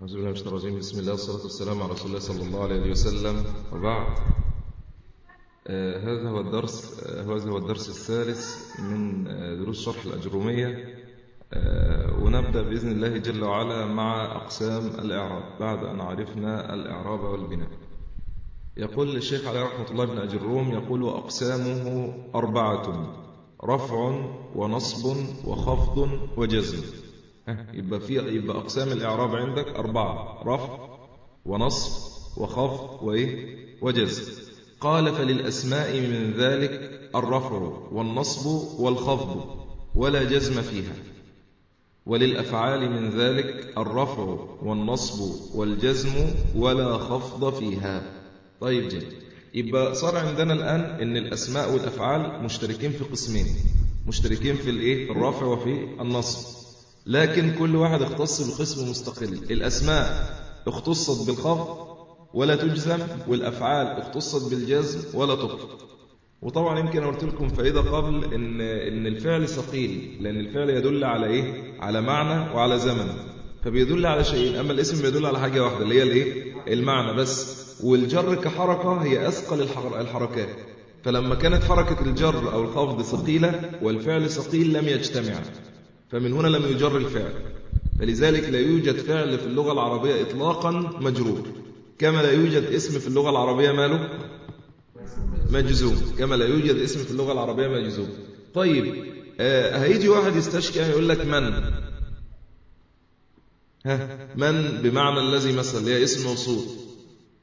أعوذ بالله من الشيطان بسم الله والصلاة والسلام على رسول الله صلى الله عليه وسلم. وبعد. آه هذا هو الدرس آه هذا هو الدرس الثالث من آه دروس شرح الأجرومية. آه ونبدأ بإذن الله جل وعلا مع أقسام الإعراب بعد أن عرفنا الإعراب والبناء. يقول الشيخ عليه رحمة الله بن أجروم يقول أقسامه أربعة رفع ونصب وخفض وجزم. يبقى في يبقى أقسام الإعراب عندك أربعة. رفع ونصب وخفض وإيه؟ وجزم. قال فللأسماء من ذلك الرفع والنصب والخفض ولا جزم فيها. وللأفعال من ذلك الرفع والنصب والجزم ولا خفض فيها. طيب جيد يبقى صار عندنا الآن أن الأسماء والأفعال مشتركين في قسمين. مشتركين في الإيه؟ الرفع وفي النصب. لكن كل واحد اختص بقسم مستقل. الأسماء اختصت بالخفض ولا تجزم والأفعال اختصت بالجزم ولا تطلق وطبعا يمكن قلت لكم فائدة قبل إن, إن الفعل ثقيل لأن الفعل يدل على إيه؟ على معنى وعلى زمن. فبيدل على شيئين أما الاسم بيدل على حاجة واحدة اللي هي الإيه؟ المعنى بس. والجر كحركة هي أثقل الحركات. فلما كانت حركة الجر أو الخفض ثقيلة والفعل ثقيل لم يجتمع فمن هنا لم يجر الفعل فلذلك لا يوجد فعل في اللغة العربية إطلاقا مجرور. كما لا يوجد اسم في اللغة العربية ماله مجزوم. كما لا يوجد اسم في اللغة العربية مجزوم. طيب آه هيجي واحد يستشكى يقول لك من؟ ها من بمعنى الذي مثل هي اسم موصول.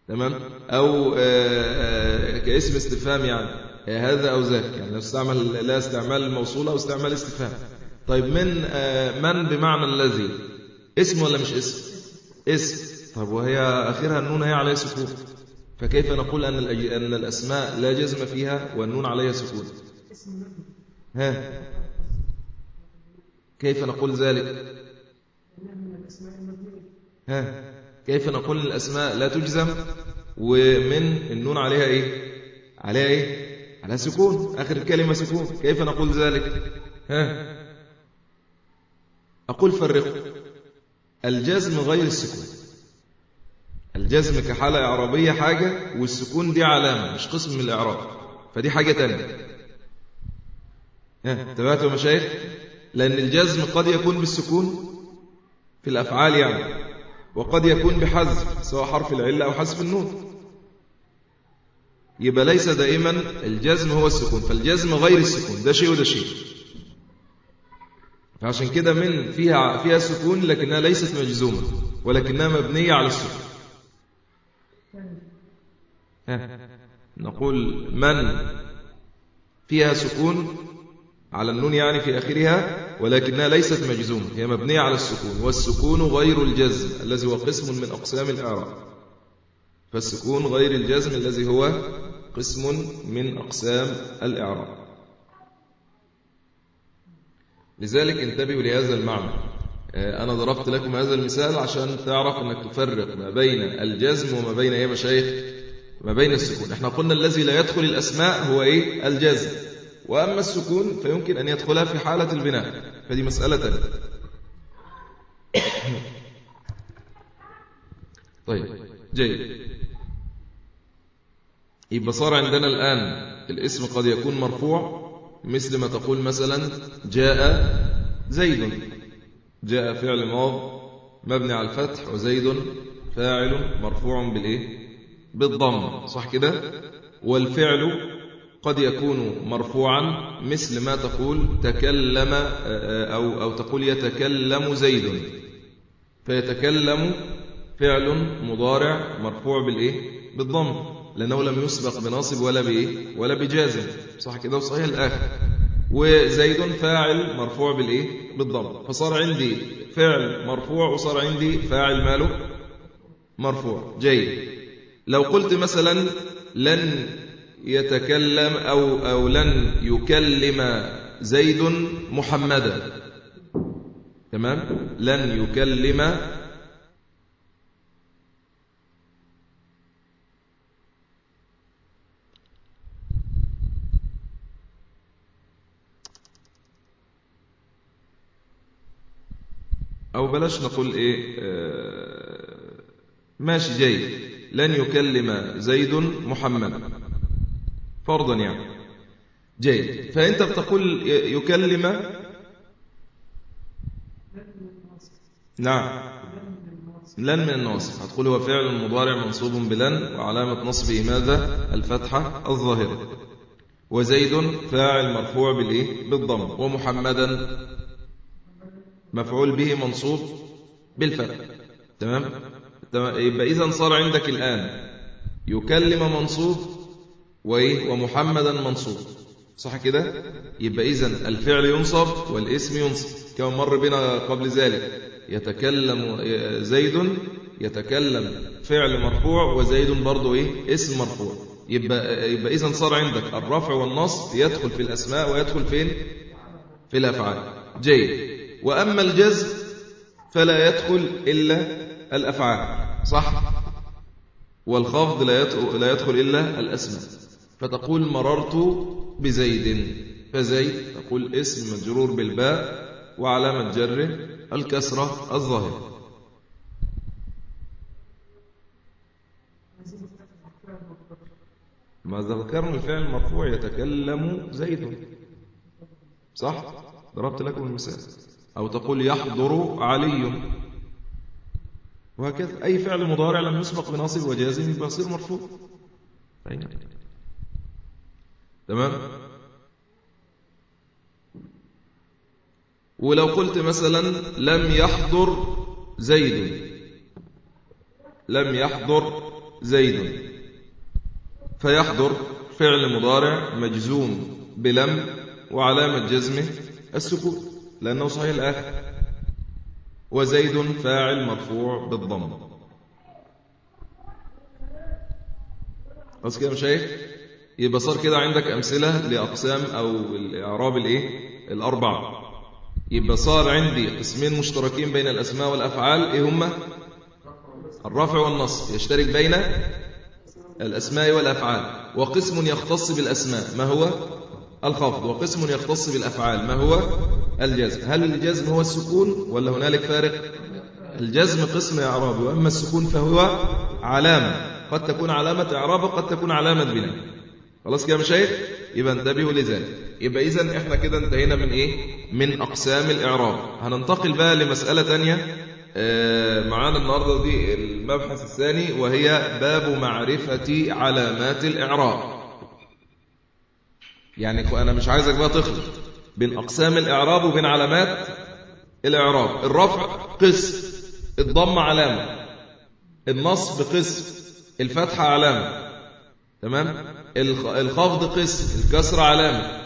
تمام؟ أو آه آه كاسم استفهام يعني. هذا أو ذاك. يعني استعمل لا استعمال الموصول أو استعمال استفهام. طيب من من بمعنى الذي؟ اسم ولا مش اسم؟ اسم. طب وهي آخرها النون هي عليها سكون. فكيف نقول أن أن الأسماء لا جزم فيها والنون عليها سكون؟ ها؟ كيف نقول ذلك؟ ها؟ كيف نقول الأسماء لا تجزم ومن النون عليها إيه؟ عليها إيه؟ على سكون. آخر الكلمة سكون. كيف نقول ذلك؟ ها؟ أقول فرقوا الجزم غير السكون. الجزم كحالة إعرابية حاجة والسكون دي علامة مش قسم من الإعراب. فدي حاجة تانية. تبعتوا مشايخ؟ لأن الجزم قد يكون بالسكون في الأفعال يعني وقد يكون بحذف سواء حرف العلة أو حذف النون. يبقى ليس دائما الجزم هو السكون فالجزم غير السكون ده شيء وده شيء. فعشان كده من فيها فيها سكون لكنها ليست مجزومة ولكنها مبنية على السكون. نقول من فيها سكون على النون يعني في آخرها ولكنها ليست مجزومة هي مبنية على السكون والسكون غير الجزم الذي هو قسم من أقسام الإعراب. فالسكون غير الجزم الذي هو قسم من أقسام الإعراب. لذلك انتبهوا لهذا المعنى. أنا ضربت لكم هذا المثال عشان تعرف أنك تفرق ما بين الجزم وما بين إيه مشايخ ما بين السكون. إحنا قلنا الذي لا يدخل الأسماء هو إيه؟ الجزم. وأما السكون فيمكن أن يدخلها في حالة البناء. فدي مسألة. تانية طيب جيد. يبقى صار عندنا الآن الاسم قد يكون مرفوع. مثل ما تقول مثلا جاء زيد. جاء فعل ماض مبني على الفتح وزيد فاعل مرفوع بالإيه؟ بالضم. صح كده؟ والفعل قد يكون مرفوعا مثل ما تقول تكلم أو, أو تقول يتكلم زيد. فيتكلم فعل مضارع مرفوع بالإيه؟ بالضم. لأنه لم يسبق بناصب ولا بإيه ولا بجازم صح كده؟ وصحيح الآخر. وزيد فاعل مرفوع بالإيه؟ بالضم. فصار عندي فعل مرفوع وصار عندي فاعل ماله مرفوع. جيد. لو قلت مثلا لن يتكلم أو, أو لن يكلم زيد محمدا. تمام؟ لن يكلم أو بلاش نقول إيه آه ماشي جيد. لن يكلم زيد محمد. فرضا يعني. جيد. فأنت بتقول يكلم نعم. لن من الناصب هتقول هو فعل مضارع منصوب بلن وعلامة نصبه ماذا؟ الفتحة الظاهرة. وزيد فاعل مرفوع بالإيه؟ بالضم. ومحمدا مفعول به منصوب بالفتح تمام؟ يبقى إذا صار عندك الآن يكلم منصوب وإيه؟ ومحمدا منصوب. صح كده؟ يبقى إذا الفعل ينصب والاسم ينصب. كما مر بنا قبل ذلك. يتكلم زيد يتكلم فعل مرفوع وزيد برضه إيه؟ اسم مرفوع. يبقى, يبقى إذا صار عندك الرفع والنصب يدخل في الأسماء ويدخل فين؟ في الأفعال. جيد. وأما الجزم فلا يدخل إلا الأفعال صح؟ والخفض لا يدخل إلا الأسماء. فتقول مررت بزيد فزيد تقول اسم مجرور بالباء وعلامة جره الكسرة الظاهرة. ما ذكرنا الفعل المرفوع يتكلم زيد صح؟ ضربت لكم المثال. أو تقول يحضر علي. وهكذا. أي فعل مضارع لم يسبق بناصب وجازم يصير مرفوع. أين تمام. ولو قلت مثلا لم يحضر زيد. لم يحضر زيد. فيحضر فعل مضارع مجزوم بلم وعلامة جزمه السكون لأنه صحيح الآخر. وزيد فاعل مرفوع بالضم. بس كده مشايخ؟ يبقى صار كده عندك أمثلة لأقسام أو الإعراب الإيه؟ الأربعة. يبقى صار عندي قسمين مشتركين بين الأسماء والأفعال إيه هما الرفع والنصب يشترك بين الأسماء والأفعال. وقسم يختص بالأسماء. ما هو؟ الخفض وقسم يختص بالأفعال. ما هو؟ الجزم. هل الجزم هو السكون ولا هنالك فارق؟ الجزم قسم إعرابي وأما السكون فهو علامة. قد تكون علامة إعراب وقد تكون علامة بناء خلاص كده مشايخ؟ يبقى انتبهوا لذلك. يبقى إذا إحنا كده انتهينا من إيه؟ من أقسام الإعراب. هننتقل بقى لمسألة تانية. آه، معانا النهاردة دي المبحث الثاني وهي باب معرفة علامات الإعراب. يعني أنا مش عايزك بقى تخلط بين أقسام الإعراب وبين علامات الإعراب. الرفع قسم الضم علامة النصب قسم الفتحة علامة تمام؟ الخفض قسم الكسر علامة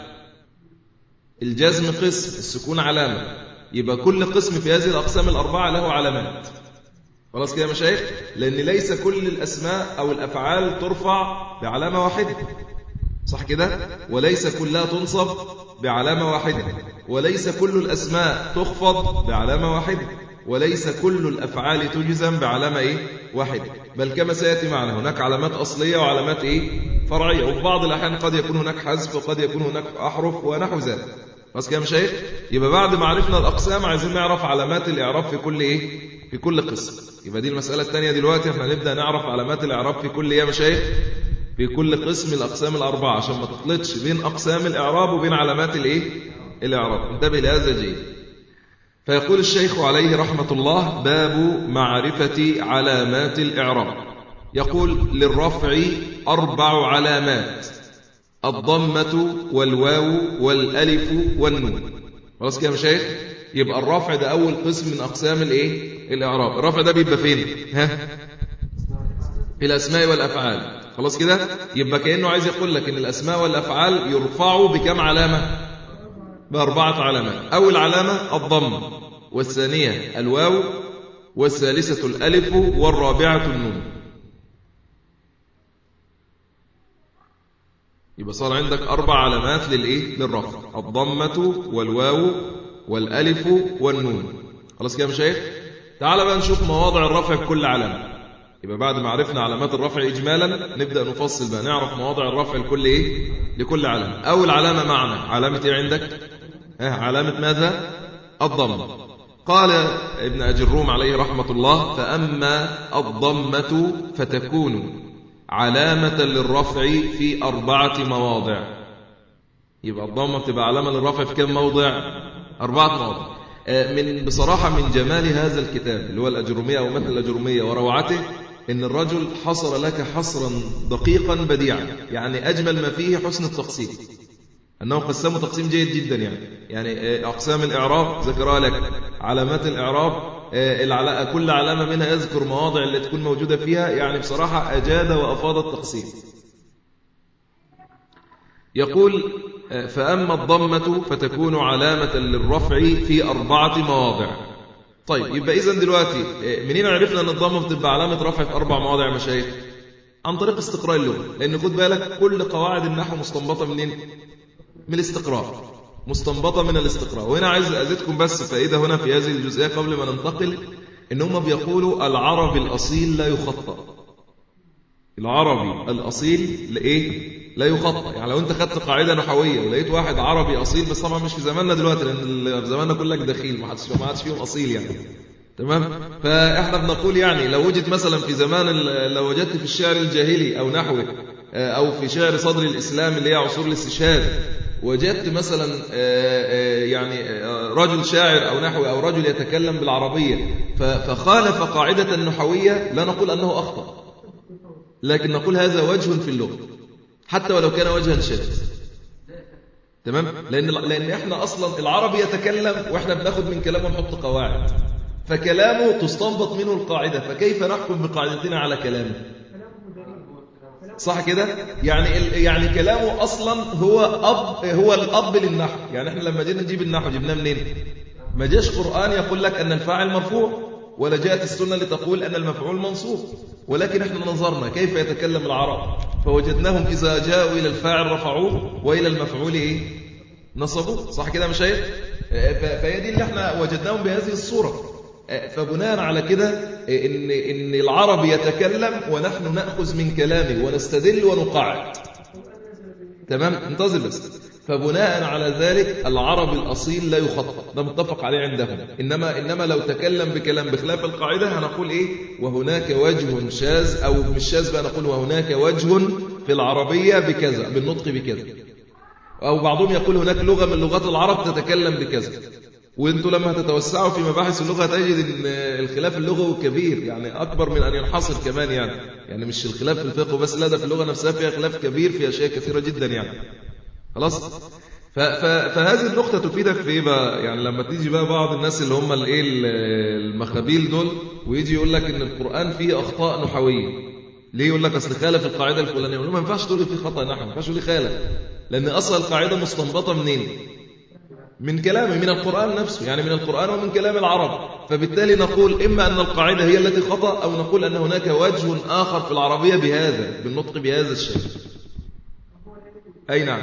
الجزم قسم السكون علامة. يبقى كل قسم في هذه الأقسام الأربعة له علامات. خلاص كده يا مشايخ؟ لأن ليس كل الأسماء أو الأفعال ترفع بعلامة واحدة. صح كده؟ وليس كلها تنصب بعلامة واحدة. وليس كل الأسماء تخفض بعلامة واحدة. وليس كل الأفعال تجزم بعلامة إيه؟ واحدة. بل كما سيأتي معنا هناك علامات أصلية وعلامات إيه؟ فرعية. وفي بعض الأحيان قد يكون هناك حذف وقد يكون هناك أحرف ونحو ذلك. بس كده مشايخ يبقى بعد ما عرفنا الأقسام عايزين نعرف علامات الإعراب في كل إيه؟ في كل قسم. يبقى دي المسألة الثانية دلوقتي إحنا نبدأ نعرف علامات الإعراب في كل إيه يا مشايخ؟ في كل قسم الأقسام الأربعة عشان ما تخلطش بين أقسام الإعراب وبين علامات الإيه؟ الإعراب. انتبه لهذا جيد. فيقول الشيخ عليه رحمة الله باب معرفة علامات الإعراب. يقول للرفع أربع علامات الضمة والواو والألف والنون. خلاص كده يا مشايخ يبقى الرفع ده أول قسم من أقسام الإيه؟ الإعراب. الرفع ده بيبقى فين؟ ها؟ في الأسماء والأفعال. خلاص كده؟ يبقى كأنه عايز يقول لك إن الأسماء والأفعال يرفعوا بكم علامة؟ بأربعة علامات. أول علامة الضم والثانية الواو والثالثة الألف والرابعة النون. يبقى صار عندك أربع علامات للإيه؟ للرفع. الضمة والواو والألف والنون. خلاص كده يا مشايخ تعال بقى نشوف مواضع الرفع في كل علامة. يبقى بعد ما عرفنا علامات الرفع إجمالا نبدأ نفصل بقى نعرف مواضع الرفع لكل إيه؟ لكل علامة. أول علامة معنا علامة إيه عندك؟ ها علامة ماذا؟ الضم. قال ابن أجروم عليه رحمة الله فأما الضمة فتكون علامة للرفع في أربعة مواضع. يبقى الضمة بتبقى علامة للرفع في كم موضع؟ أربعة مواضع. آه، من بصراحة من جمال هذا الكتاب اللي هو الأجرومية أو مثل الأجرومية وروعته إن الرجل حصر لك حصرا دقيقا بديعا يعني أجمل ما فيه حسن التقسيم. أنه قسمه تقسيم جيد جدا يعني. يعني آه، أقسام الإعراب ذكرها لك. علامات الإعراب آه، كل علامة منها يذكر مواضع اللي تكون موجودة فيها. يعني بصراحة أجاد وأفاض التقسيم. يقول آه، فأما الضمة فتكون علامة للرفع في أربعة مواضع. طيب يبقى إذن دلوقتي منين عرفنا أن الضمة بتبقى علامة رفع في أربع مواضع مشايخ؟ عن طريق استقراء اللغة لأن خد بالك كل قواعد النحو مستنبطة منين؟ من الاستقراء مستنبطة من الاستقراء وهنا عايز أزيدكم بس فائدة هنا في هذه الجزئية قبل ما ننتقل إن هم بيقولوا العربي الأصيل لا يخطأ. العربي الأصيل لإيه؟ لا يخطأ يعني لو أنت خدت قاعدة نحوية ولقيت واحد عربي أصيل بس طبعا مش في زماننا دلوقتي لأن في زماننا كلك دخيل ما حدش ما حدش فيهم أصيل يعني. تمام؟ فإحنا بنقول يعني لو وجد مثلا في زمان لو وجدت في الشعر الجاهلي أو نحوه أو في شعر صدر الإسلام اللي هي عصور الاستشهاد وجدت مثلا آه، آه، يعني آه، رجل شاعر أو نحوي أو رجل يتكلم بالعربية فخالف قاعدة نحوية لا نقول أنه أخطأ. لكن نقول هذا وجه في اللغة. حتى ولو كان وجها شاذ تمام؟ لأن, لأن إحنا أصلا العربي يتكلم وإحنا بناخد من كلامه نحط قواعد. فكلامه تستنبط منه القاعدة. فكيف نحكم بقاعدتنا على كلامه؟ صح كده؟ يعني يعني كلامه أصلا هو اب هو الأب للنحو. يعني إحنا لما جينا نجيب النحو جبناه منين؟ ما جاش قرآن يقول لك أن الفاعل مرفوع ولا جاءت السنة لتقول أن المفعول منصوب. ولكن إحنا نظرنا كيف يتكلم العرب؟ فوجدناهم إذا جاءوا إلى الفاعل رفعوه وإلى المفعول إيه؟ نصبوه. صح كده مش هي فهي دي اللي إحنا وجدناهم بهذه الصورة. فبناء على كده إن, إن العرب يتكلم ونحن نأخذ من كلامه ونستدل ونقعد تمام؟ انتظر بس. فبناء على ذلك العرب الأصيل لا يخطط ده متفق عليه عندهم. إنما, إنما لو تكلم بكلام بخلاف القاعدة هنقول إيه؟ وهناك وجه شاذ أو مش شاذ بقى نقول وهناك وجه في العربية بكذا بالنطق بكذا. أو بعضهم يقول هناك لغة من لغات العرب تتكلم بكذا. وأنتوا لما تتوسعوا في مباحث اللغة تجد إن الخلاف اللغوي كبير يعني أكبر من أن ينحصر كمان يعني. يعني مش الخلاف في الفقه بس لا ده في اللغة نفسها فيها خلاف كبير في أشياء كثيرة جدا يعني. خلاص؟ فهذه النقطة تفيدك في إيه بقى؟ يعني لما تيجي بقى بعض الناس اللي هم الإيه المخابيل دول ويجي يقول لك إن القرآن فيه أخطاء نحوية. ليه يقول لك؟ أصل خالف القاعدة الفلانية. ما ينفعش تقول فيه خطأ نحو ما ينفعش تقول خالف. لأن أصل القاعدة مستنبطة منين؟ من كلامه من القرآن نفسه. يعني من القرآن ومن كلام العرب. فبالتالي نقول إما أن القاعدة هي التي خطأ أو نقول أن هناك وجه آخر في العربية بهذا بالنطق بهذا الشيء أي نعم.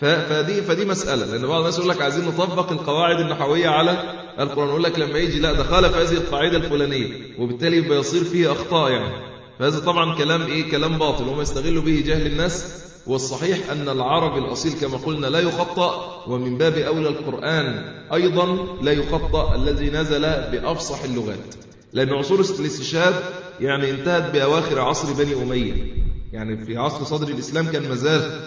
فدي, فدي مسألة. لأن بعض الناس يقول لك عايزين نطبق القواعد النحوية على القرآن. يقول لك لما يجي لا ده خالف هذه القاعدة الفلانية وبالتالي يبقى يصير فيه أخطاء يعني. فهذا طبعا كلام إيه؟ كلام باطل. وما يستغل به جهل الناس. والصحيح أن العرب الأصيل كما قلنا لا يخطأ ومن باب أولى القرآن أيضا لا يخطأ الذي نزل بأفصح اللغات. لأن عصور الاستشهاد يعني انتهت بأواخر عصر بني أمية. يعني في عصر صدر الإسلام كان مازال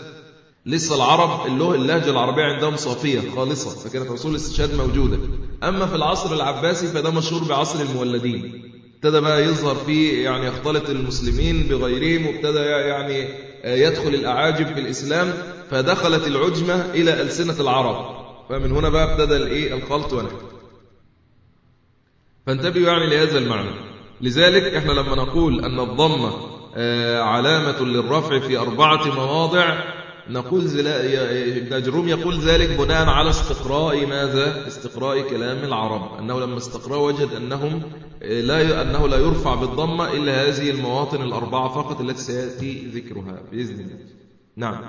لسه العرب اللهجة العربية عندهم صافية خالصة فكانت عصور الاستشهاد موجودة. أما في العصر العباسي فده مشهور بعصر المولدين. ابتدى بقى يظهر فيه يعني يختلط المسلمين بغيرهم وابتدى يعني يدخل الأعاجم في الإسلام فدخلت العجمة إلى ألسنة العرب. فمن هنا بقى ابتدى الإيه؟ الخلط ونحو. فانتبهوا يعني لهذا المعنى. لذلك إحنا لما نقول أن الضمة آه، علامة للرفع في أربعة مواضع نقول ابن جروم يقول ذلك بناء على استقراء ماذا؟ استقراء كلام العرب. أنه لما استقرأ وجد أنهم لا أنه لا يرفع بالضمة إلا هذه المواطن الأربعة فقط التي سيأتي ذكرها بإذن الله. نعم.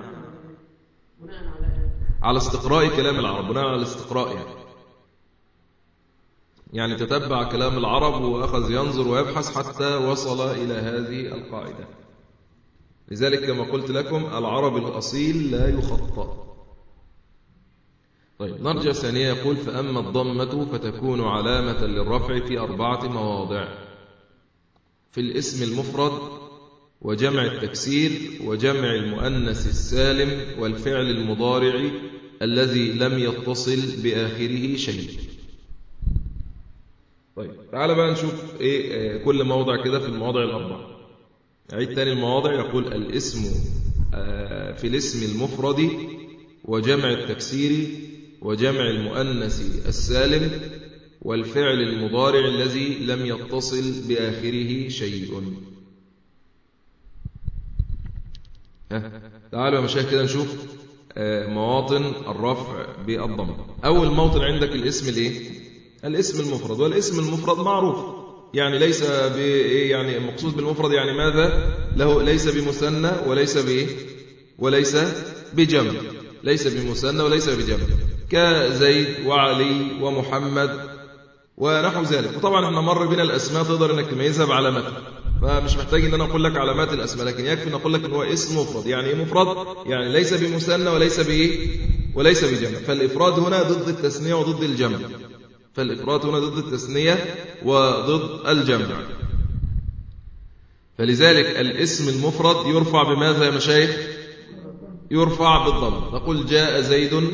على استقراء كلام العرب. بناء على الاستقراء يعني. يعني تتبع كلام العرب وأخذ ينظر ويبحث حتى وصل إلى هذه القاعدة. لذلك كما قلت لكم العرب الأصيل لا يخطأ. طيب نرجع ثانية يقول فأما الضمة فتكون علامة للرفع في أربعة مواضع. في الاسم المفرد وجمع التكسير وجمع المؤنث السالم والفعل المضارع الذي لم يتصل بآخره شيء. طيب تعال بقى نشوف إيه آه، كل موضع كده في المواضع الأربعة. عيد تاني المواضع يقول الاسم آه، في الاسم المفرد وجمع التكسير وجمع المؤنث السالم والفعل المضارع الذي لم يتصل بآخره شيء. تعالوا يا مشايخ كده نشوف آه، مواطن الرفع بالضم. أول موطن عندك الاسم الايه الاسم المفرد. والاسم المفرد معروف. يعني ليس يعني المقصود بالمفرد يعني ماذا؟ له ليس بمثنى وليس بايه وليس بجمع ليس بمثنى وليس بجمع كزيد وعلي ومحمد ونحو ذلك. وطبعا إحنا مر بنا الأسماء تقدر إنك تميزها بعلاماتها فمش محتاج إن أنا أقول لك علامات الأسماء لكن يكفي إن أقول لك إن هو اسم مفرد. يعني إيه مفرد؟ يعني ليس بمثنى وليس بايه وليس بجمع فالإفراد هنا ضد التثنية وضد الجمع فالافراد هنا ضد التثنية وضد الجمع. فلذلك الاسم المفرد يرفع بماذا يا مشايخ؟ يرفع بالضم. نقول جاء زيد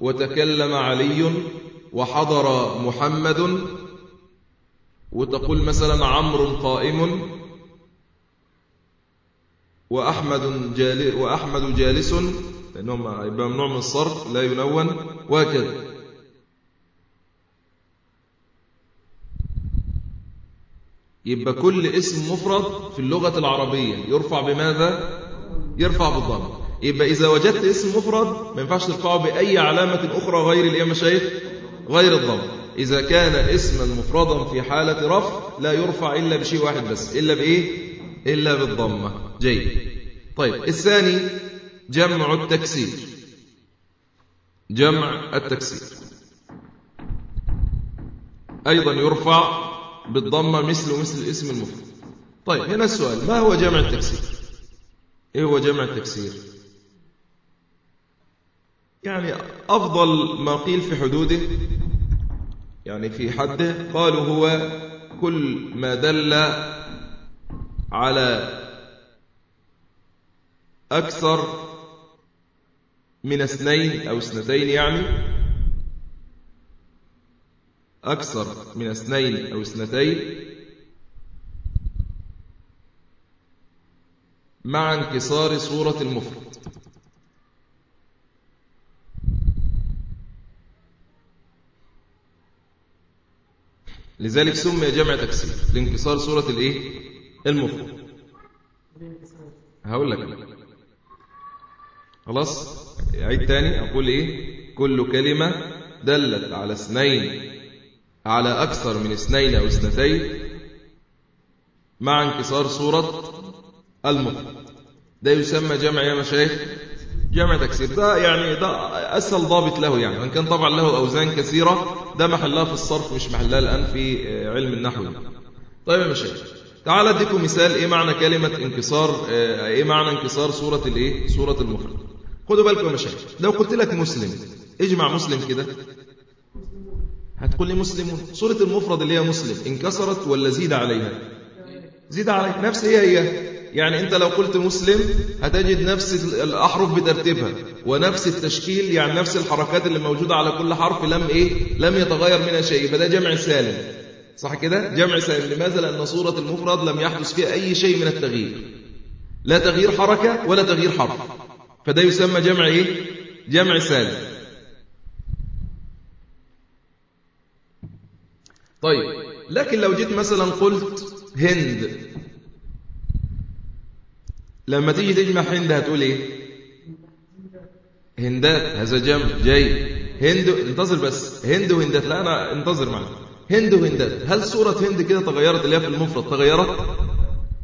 وتكلم علي وحضر محمد وتقول مثلا عمرو قائم وأحمد, جال وأحمد جالس لأنهم يبقى ممنوع من الصرف لا ينون وهكذا. يبقى كل اسم مفرد في اللغة العربية يرفع بماذا؟ يرفع بالضم يبقى إذا وجدت اسم مفرد ما ينفعش ترفعه بأي علامة أخرى غير الإيه مشايخ؟ غير الضم إذا كان اسما مفردا في حالة رفع لا يرفع إلا بشيء واحد بس إلا بإيه؟ إلا بالضمة جيد طيب الثاني جمع التكسير جمع التكسير أيضا يرفع بالضمة مثل مثل الاسم المفرد. طيب هنا السؤال ما هو جمع التكسير؟ إيه هو جمع التكسير؟ يعني أفضل ما قيل في حدوده يعني في حده قالوا هو كل ما دل على أكثر من اثنين أو اثنتين يعني أكثر من اثنين أو اثنتين. مع انكسار صورة المفرد. لذلك سمي جمع تكسير لانكسار صورة الإيه؟ المفرد. هقول لك. خلاص؟ عيد تاني. أقول إيه؟ كل كلمة دلت على اثنين على أكثر من اثنين أو اثنتين مع انكسار صورة المفرد ده يسمى جمع يا مشايخ جمع تكسير. ده يعني ده أسهل ضابط له يعني. وإن كان طبعا له أوزان كثيرة ده محلها في الصرف مش محلها الآن في علم النحو. طيب يا مشايخ تعال أديكم مثال. إيه معنى كلمة انكسار؟ إيه معنى انكسار صورة الإيه؟ صورة المفرد خدوا بالكم يا مشايخ لو قلت لك مسلم اجمع مسلم كده. هتقول لي مسلمون صورة المفرد اللي هي مسلم. انكسرت ولا زيد عليها؟ زيد عليها. نفس هي هي. يعني أنت لو قلت مسلم هتجد نفس الأحرف بترتيبها. ونفس التشكيل يعني نفس الحركات اللي موجودة على كل حرف. لم إيه؟ لم يتغير منها شيء. فده جمع سالم. صح كده؟ جمع سالم. لماذا؟ لأن صورة المفرد لم يحدث فيها أي شيء من التغيير. لا تغيير حركة ولا تغيير حرف. فده يسمى جمع إيه؟ جمع سالم. طيب لكن لو جيت مثلا قلت هند لما تيجي تجمع هند هتقول إيه؟ هندات هذا جمع جاي. هند انتظر بس. هند وهندات. لا أنا انتظر معنا هند وهندات. هل صورة هند كده تغيرت اللي هي في المفرد؟ تغيرت؟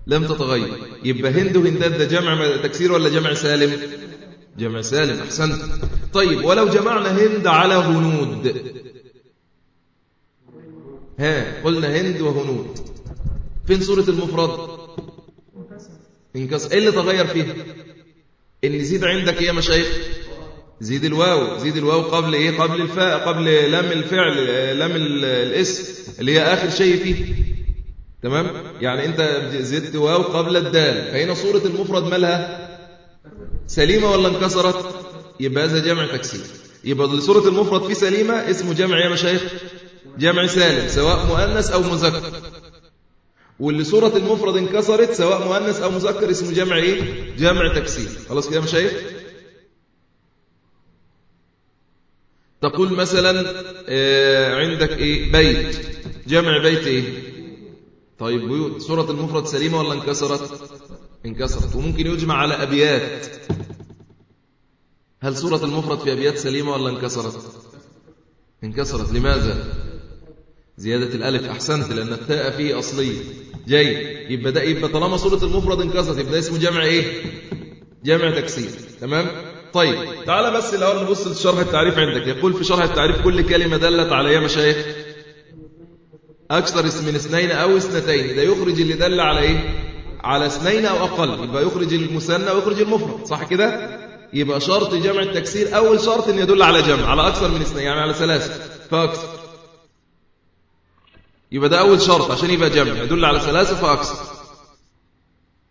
لم تتغير. يبقى هند وهندات ده جمع تكسير ولا جمع سالم؟ جمع سالم. أحسنت. طيب ولو جمعنا هند على هنود ها قلنا هند وهنود. فين صورة المفرد؟ انكسر. إيه اللي تغير فيه إن زيد عندك إيه يا مشايخ؟ زيد الواو. زيد الواو قبل إيه؟ قبل الفاء قبل لام الفعل لام الاسم اللي هي آخر شيء فيه. تمام؟ يعني أنت زدت واو قبل الدال. فهنا صورة المفرد مالها سليمة ولا انكسرت؟ يبقى هذا جمع تكسير. يبقى صورة المفرد فيه سليمة اسمه جمع يا مشايخ. جمع سالم سواء مؤنث أو مذكر. واللي صورة المفرد انكسرت سواء مؤنث أو مذكر اسمه جمع إيه؟ جمع تكسير. خلاص كده مشايخ؟ تقول مثلا آه، عندك إيه؟ بيت. جمع بيت إيه؟ طيب بيوت. صورة المفرد سليمة ولا انكسرت؟ انكسرت. وممكن يجمع على أبيات. هل صورة المفرد في أبيات سليمة ولا انكسرت؟ انكسرت. لماذا؟ زيادة الألف أحسنت لأن التاء فيه أصلية جاي. يبقى ده يبقى طالما صورة المفرد انكسرت يبقى ده اسمه جمع إيه؟ جمع تكسير. تمام؟ طيب. تعالى بس الأول نبص لشرح التعريف عندك. يقول في شرح التعريف كل كلمة دلت على يا مشايخ. أكثر من اثنين أو اثنتين. ده يخرج اللي دل على إيه؟ على اثنين أو أقل. يبقى يخرج المثنى ويخرج المفرد. صح كده؟ يبقى شرط جمع التكسير أول شرط أن يدل على جمع على أكثر من اثنين يعني على ثلاثة. فأكثر يبقى ده أول شرط عشان يبقى جمع يدل على ثلاثة فأكثر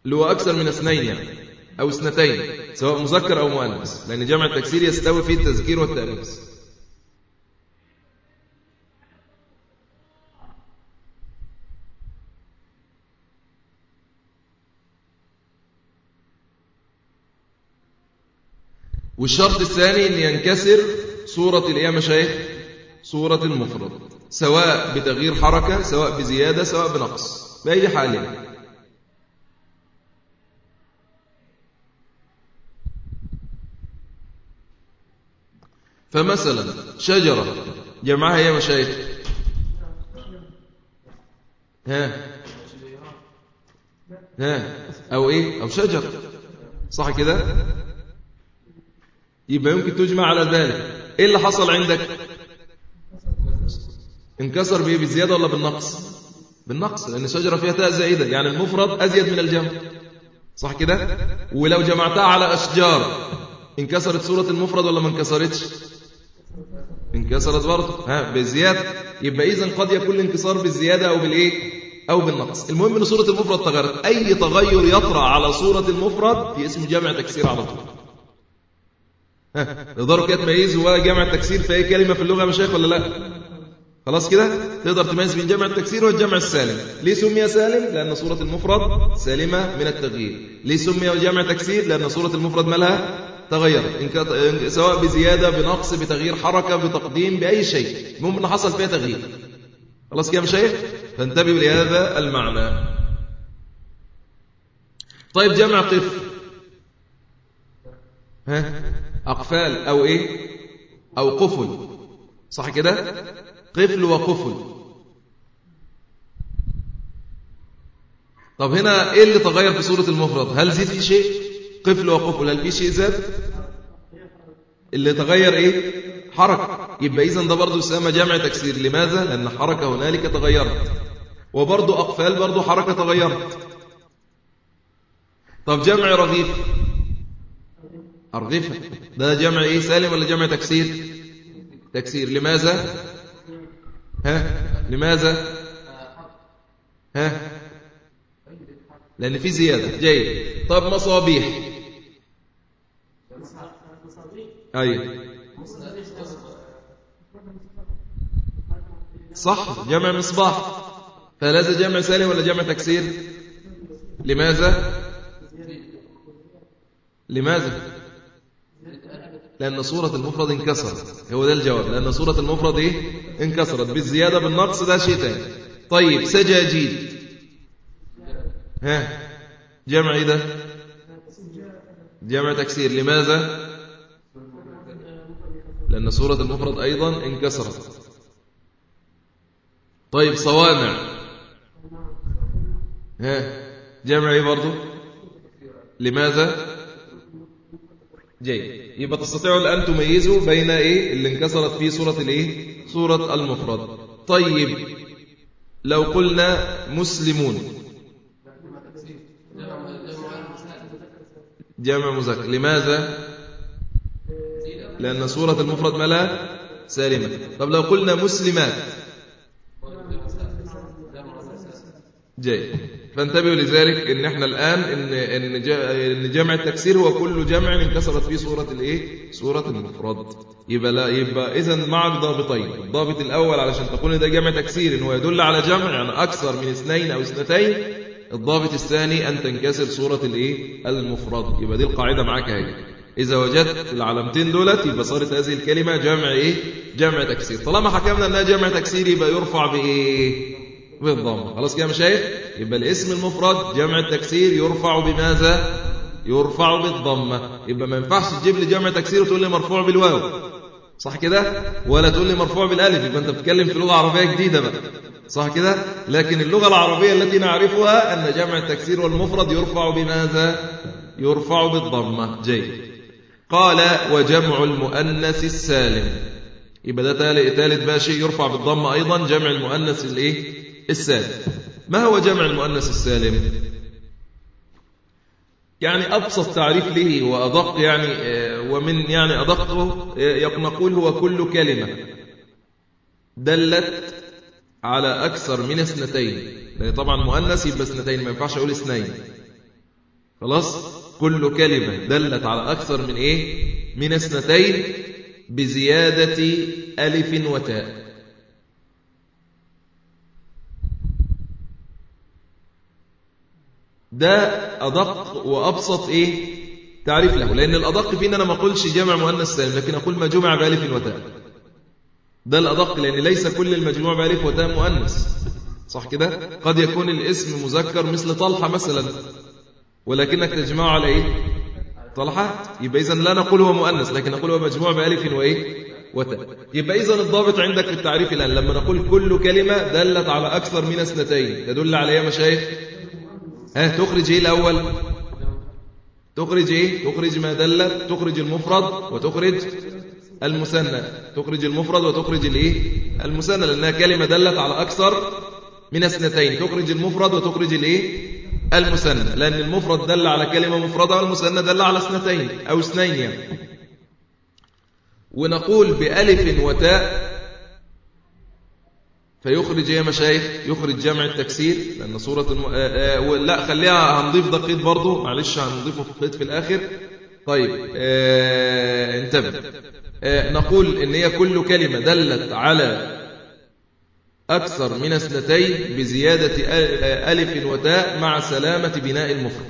اللي هو أكثر من اثنين يعني أو اثنتين سواء مذكر أو مؤنث لأن جمع التكسير يستوي فيه التذكير والتأنيث. والشرط الثاني أن ينكسر صورة الإيه مشايخ صورة المفرد. سواء بتغيير حركة سواء بزيادة سواء بنقص. بأي حال فمثلا شجرة. جمعها يا مشايخ. ها. ها. أو إيه؟ أو شجر. صح كده؟ يبقى يمكن تجمع على ذلك إيه اللي حصل عندك؟ انكسر بايه بالزياده ولا بالنقص؟ بالنقص لأن الشجرة فيها تاء زائدة يعني المفرد أزيد من الجمع. صح كده؟ ولو جمعتها على أشجار انكسرت صورة المفرد ولا ما انكسرتش؟ انكسرت برضه. ها بزيادة. يبقى اذا قد يكون الانكسار بالزيادة أو بالإيه؟ أو بالنقص. المهم إن صورة المفرد تغيرت. أي تغير يطرأ على صورة المفرد في اسم جمع تكسير على طول. تقدروا كده تميزوا جمع التكسير في أي كلمة في اللغة يا مشايخ ولا لا؟ خلاص كده؟ تقدر تميز بين جمع التكسير والجمع السالم. ليه سمي سالم؟ لأن صورة المفرد سالمة من التغيير. ليه سمي جمع تكسير؟ لأن صورة المفرد مالها؟ تغير. إن سواء بزيادة بنقص بتغيير حركة بتقديم بأي شيء. ان حصل فيها تغيير. خلاص كده يا مشايخ؟ فانتبهوا لهذا المعنى. طيب جمع قف. ها؟ أقفال أو إيه؟ أو قفل. صح كده؟ قفل وقفل طب هنا إيه اللي تغير في صورة المفرد؟ هل زيد في شيء؟ قفل وقفل هل في شيء زاد؟ اللي تغير إيه؟ حركة. يبقى إذن ده برضو يسمى جمع تكسير. لماذا؟ لأن حركة هنالك تغيرت. وبرضو أقفال برضو حركة تغيرت. طب جمع رغيف. أرغفة. ده جمع إيه؟ سالم ولا جمع تكسير؟ تكسير. لماذا؟ ها؟ لماذا؟ ها؟ لأن في زيادة. جيد. طب مصابيح. أي صح. جمع مصباح. فلازم جمع سالم ولا جمع تكسير؟ لماذا؟ لماذا؟ لأن صورة المفرد انكسرت. هو ده الجواب. لأن صورة المفرد إيه؟ انكسرت. بالزيادة بالنقص ده شيء ثاني طيب سجاجيد ها؟ جمع إيه ده؟ جمع تكسير. لماذا؟ لأن صورة المفرد أيضا انكسرت. طيب صوامع. ها؟ جمع إيه برضو؟ لماذا؟ جيد. يبقى تستطيعوا الآن تميزوا بين إيه؟ اللي انكسرت فيه صورة الإيه؟ صورة المفرد. طيب لو قلنا مسلمون. جمع مذكر لماذا؟ لأن صورة المفرد ملا سالمة. طب لو قلنا مسلمات. جاي فانتبهوا لذلك إن إحنا الآن إن إن جمع التكسير هو كل جمع انكسرت فيه صورة الإيه؟ صورة المفرد. يبقى لا يبقى اذا معك ضابطين الضابط الأول علشان تقول ده جمع تكسير إن هو يدل على جمع يعني أكثر من اثنين أو اثنتين. الضابط الثاني أن تنكسر صورة الإيه؟ المفرد. يبقى دي القاعدة معاك أهي. إذا وجدت العلامتين دولت يبقى صارت هذه الكلمة جمع إيه؟ جمع تكسير. طالما حكمنا أنها جمع تكسير يبقى يرفع بإيه؟ بالضم خلاص كده مشايخ؟ يبقى الاسم المفرد جمع التكسير يرفع بماذا؟ يرفع بالضمة. يبقى ما ينفعش تجيب لي جمع تكسير وتقول لي مرفوع بالواو. صح كده؟ ولا تقول لي مرفوع بالألف. يبقى انت بتتكلم في لغة عربية جديدة بقى. صح كده؟ لكن اللغة العربية التي نعرفها أن جمع التكسير والمفرد يرفع بماذا؟ يرفع بالضمة. جيد. قال وجمع المؤنث السالم. يبقى ده ثالث بقى شيء يرفع بالضمة أيضا. جمع المؤنث الإيه؟ السالم. ما هو جمع المؤنث السالم؟ يعني أبسط تعريف له وأدق يعني آه، ومن يعني أدقه آه، نقول هو كل كلمة دلت على أكثر من اثنتين. لأن طبعا مؤنث يبقى اثنتين ما ينفعش أقول اثنين. خلاص؟ كل كلمة دلت على أكثر من إيه؟ من اثنتين بزيادة ألف وتاء. ده أدق وأبسط إيه؟ تعريف له. لأن الأدق فيه أنا ما أقولش جمع مؤنث سالم لكن أقول ما جمع بألف وتاء. ده الأدق لأن ليس كل المجموع بألف وتاء مؤنث صح كده؟ قد يكون الاسم مذكر مثل طلحة مثلا. ولكنك تجمعه على إيه؟ طلحة. يبقى إذن لا نقول هو مؤنث لكن نقول هو مجموع بألف وإيه؟ وتاء. يبقى إذن الضابط عندك في التعريف الآن لما نقول كل كلمة دلت على أكثر من اثنتين. تدل على إيه مشايخ؟ ها تخرج إيه الأول؟ تخرج إيه؟ تخرج ما دل تخرج المفرد وتخرج المثنى. تخرج المفرد وتخرج الإيه؟ المثنى لأنها كلمة دلت على أكثر من اثنتين. تخرج المفرد وتخرج الإيه؟ المثنى. لأن المفرد دل على كلمة مفردة والمثنى دل على اثنتين أو اثنين يعني. ونقول بألف وتاء فيخرج يا مشايخ يخرج جمع التكسير لأن صورة الم... آآ آآ لا خليها هنضيف دقيق برضو معلش هنضيفه في في الآخر. طيب انتبه. نقول إن هي كل كلمة دلت على أكثر من اثنتين بزيادة ألف وتاء مع سلامة بناء المفرد.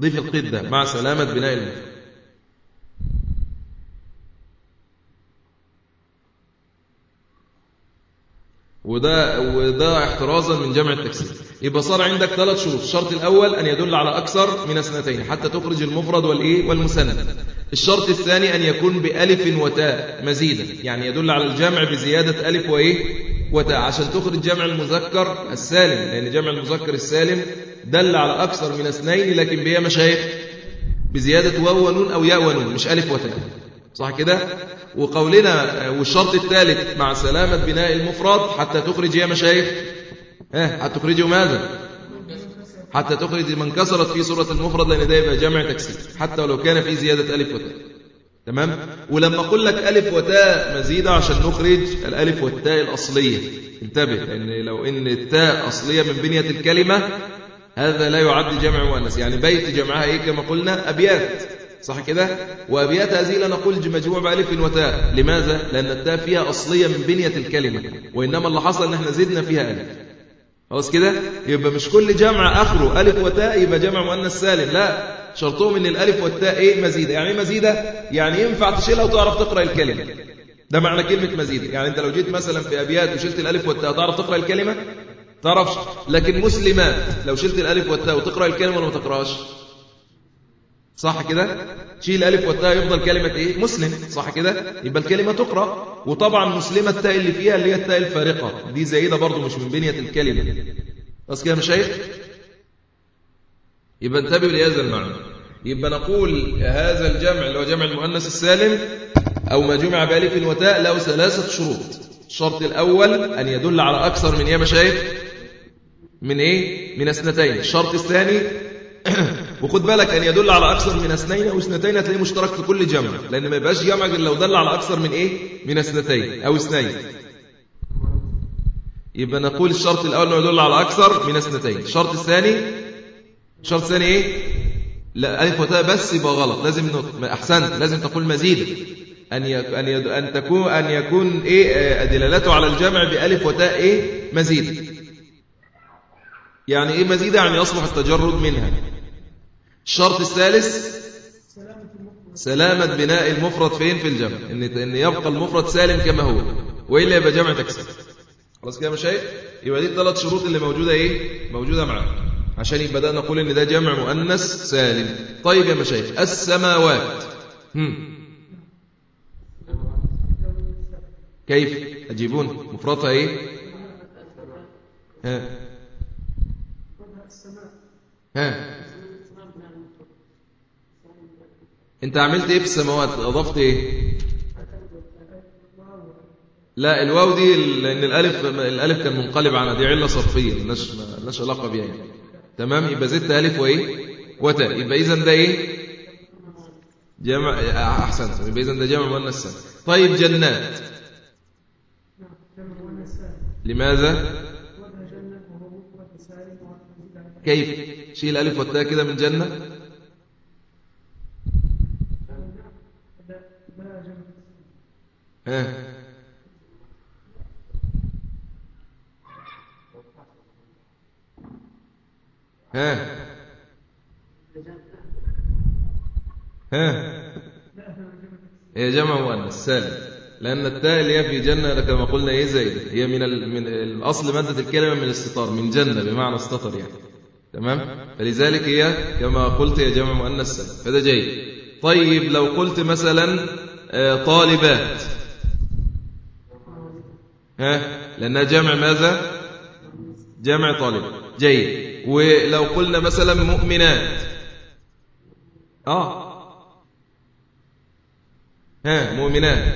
ضيف القيد ده مع سلامة بناء المفرد. وده وده احترازا من جمع التكسير. يبقى صار عندك ثلاث شروط. الشرط الأول أن يدل على أكثر من اثنتين حتى تخرج المفرد والإيه؟ والمسند. الشرط الثاني أن يكون بألف وتاء مزيدا. يعني يدل على الجمع بزيادة ألف وإيه؟ وتاء. عشان تخرج جمع المذكر السالم لأن جمع المذكر السالم دل على أكثر من اثنين لكن بيه مشايخ بزيادة واو ونون أو ياء ونون مش ألف وتاء. صح كده؟ وقولنا والشرط الثالث مع سلامة بناء المفرد حتى تخرج يا مشايخ. ها حتى تخرجه ماذا حتى تخرج من كسرت في صورة المفرد لأن ده يبقى جمع تكسير حتى ولو كان في زيادة ألف وتاء. تمام؟ ولما أقول لك ألف وتاء مزيدة عشان نخرج الألف والتاء الأصلية. انتبه لأن لو إن التاء أصلية من بنية الكلمة هذا لا يعد جمع مؤنث. يعني بيت جمعها إيه كما قلنا؟ أبيات. صح كده؟ وأبيات هذه لا نقول مجموع بألف وتاء. لماذا؟ لأن التاء فيها أصلية من بنية الكلمة وإنما اللي حصل أن إحنا زدنا فيها ألف. خلاص كده؟ يبقى مش كل جمع آخره ألف وتاء يبقى جمع مؤنث سالم. لا شرطهم إن الألف والتاء إيه؟ مزيدة. يعني إيه مزيدة؟ يعني ينفع تشيلها وتعرف تقرأ الكلمة. ده معنى كلمة مزيدة. يعني أنت لو جيت مثلا في أبيات وشلت الألف والتاء تعرف تقرأ الكلمة؟ تعرفش. لكن مسلمات لو شلت الألف والتاء وتقرأ الكلمة ولا ما تقرأش؟ صح كده؟ شيل الالف والتاء يفضل كلمة إيه؟ مسلم. صح كده؟ يبقى الكلمة تقرأ. وطبعا مسلمة التاء اللي فيها اللي هي التاء الفارقة. دي زايدة برضو مش من بنية الكلمة. بس كده مشايخ يبقى انتبهوا لهذا المعنى. يبقى نقول هذا الجمع اللي هو جمع المؤنث السالم أو ما جمع بألف وتاء له ثلاثة شروط. الشرط الأول أن يدل على أكثر من يا مشايخ. من إيه؟ من اثنتين الشرط الثاني وخد بالك أن يدل على أكثر من اثنين أو اثنتين هتلاقيه مشترك في كل جمع لأن ما يبقاش جمع غير لو دل على أكثر من إيه؟ من اثنتين أو اثنين. يبقى نقول الشرط الأول أنه يدل على أكثر من اثنتين. الشرط الثاني؟ الشرط الثاني إيه؟ لا ألف وتاء بس يبقى غلط. لازم نطق أحسنت. لازم تقول مزيدا أن أن أن تكون أن يكون إيه؟ آه، دلالته على الجمع بألف وتاء إيه؟ مزيد. يعني إيه مزيدة يعني يصلح التجرد منها. الشرط الثالث سلامة بناء المفرد فين في الجمع؟ إن إن يبقى المفرد سالم كما هو. وإلا يبقى جمع تكسير خلاص كده مشايخ يبقى دي الثلاث شروط اللي موجودة إيه؟ موجودة معاك. عشان يبقى ده نقول إن ده جمع مؤنث سالم. طيب يا مشايخ السماوات. هم. كيف؟ أجيبون. مفردها إيه؟ ها. ها. انت عملت إيه في السماوات؟ اضفت إيه؟ لا الواو دي لأن الألف الألف كان منقلب عنها دي علة صرفية مالناش مالناش علاقة بيها يعني. تمام؟ يبقى زدت ألف وإيه؟ وتاء. يبقى إذا ده إيه؟ جمع أحسنت. يبقى إذا ده جمع مؤنث طيب جنات. لماذا؟ كيف؟ شيل الألف والتاء كده من جنة. ها؟ ها؟ ها؟ هي جمع مؤنث سالم لأن التاء اللي هي في جنة كما قلنا إيه زائدة هي من من الأصل مادة الكلمة من الاستطار من جنة بمعنى استطر يعني. تمام؟ فلذلك هي كما قلت هي جمع مؤنث سالم فده جيد. طيب لو قلت مثلا آه، طالبات. ها؟ لأنها جمع ماذا؟ جمع طالب. جيد. ولو قلنا مثلا مؤمنات. آه. ها مؤمنات.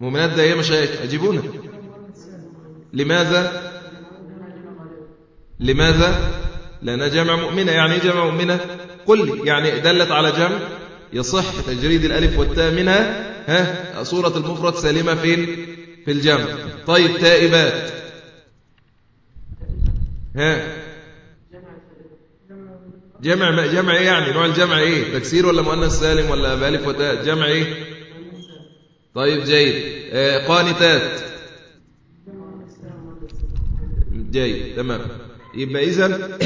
مؤمنات ده إيه مشايخ أجيبونا. لماذا؟ لماذا؟ لأنها جمع مؤمنة. يعني إيه جمع مؤمنة؟ قل لي. يعني دلت على جمع. يصح تجريد الألف والتاء منها. ها صورة المفرد سالمة فين؟ في الجمع. طيب تائبات. ها؟ جمع جمع إيه يعني؟ نوع الجمع إيه؟ تكسير ولا مؤنث سالم ولا بألف وتاء؟ جمع إيه؟ طيب جيد. آه، قانتات. جيد تمام. يبقى إذن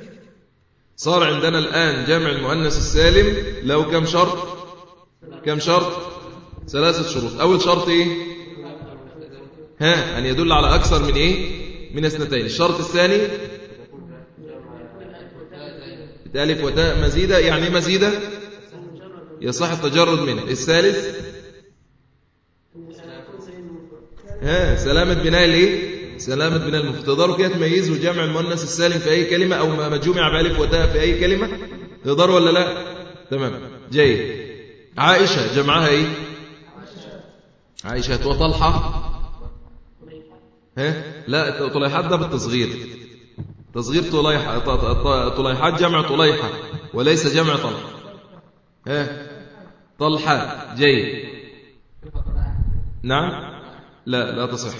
صار عندنا الآن جمع المؤنث السالم. له كم شرط؟ كم شرط؟ ثلاثة شروط. أول شرط إيه؟ ها أن يدل على أكثر من إيه؟ من اثنتين. الشرط الثاني ألف وتاء مزيدة يعني مزيدة؟ يصح التجرد منه الثالث ها سلامة بناء الإيه؟ سلامة بناء المفرد تقدروا كده تميزوا جمع المؤنث السالم في أي كلمة أو ما جمع بألف وتاء في أي كلمة. تقدروا ولا لا؟ تمام. جيد. عائشة جمعها إيه؟ عائشة وطلحة. ها؟ لا طليحات ده بالتصغير تصغير. طليحة طليحات جمع طليحة وليس جمع طلحة. ها؟ طلحة جيد. نعم؟ لا لا تصح.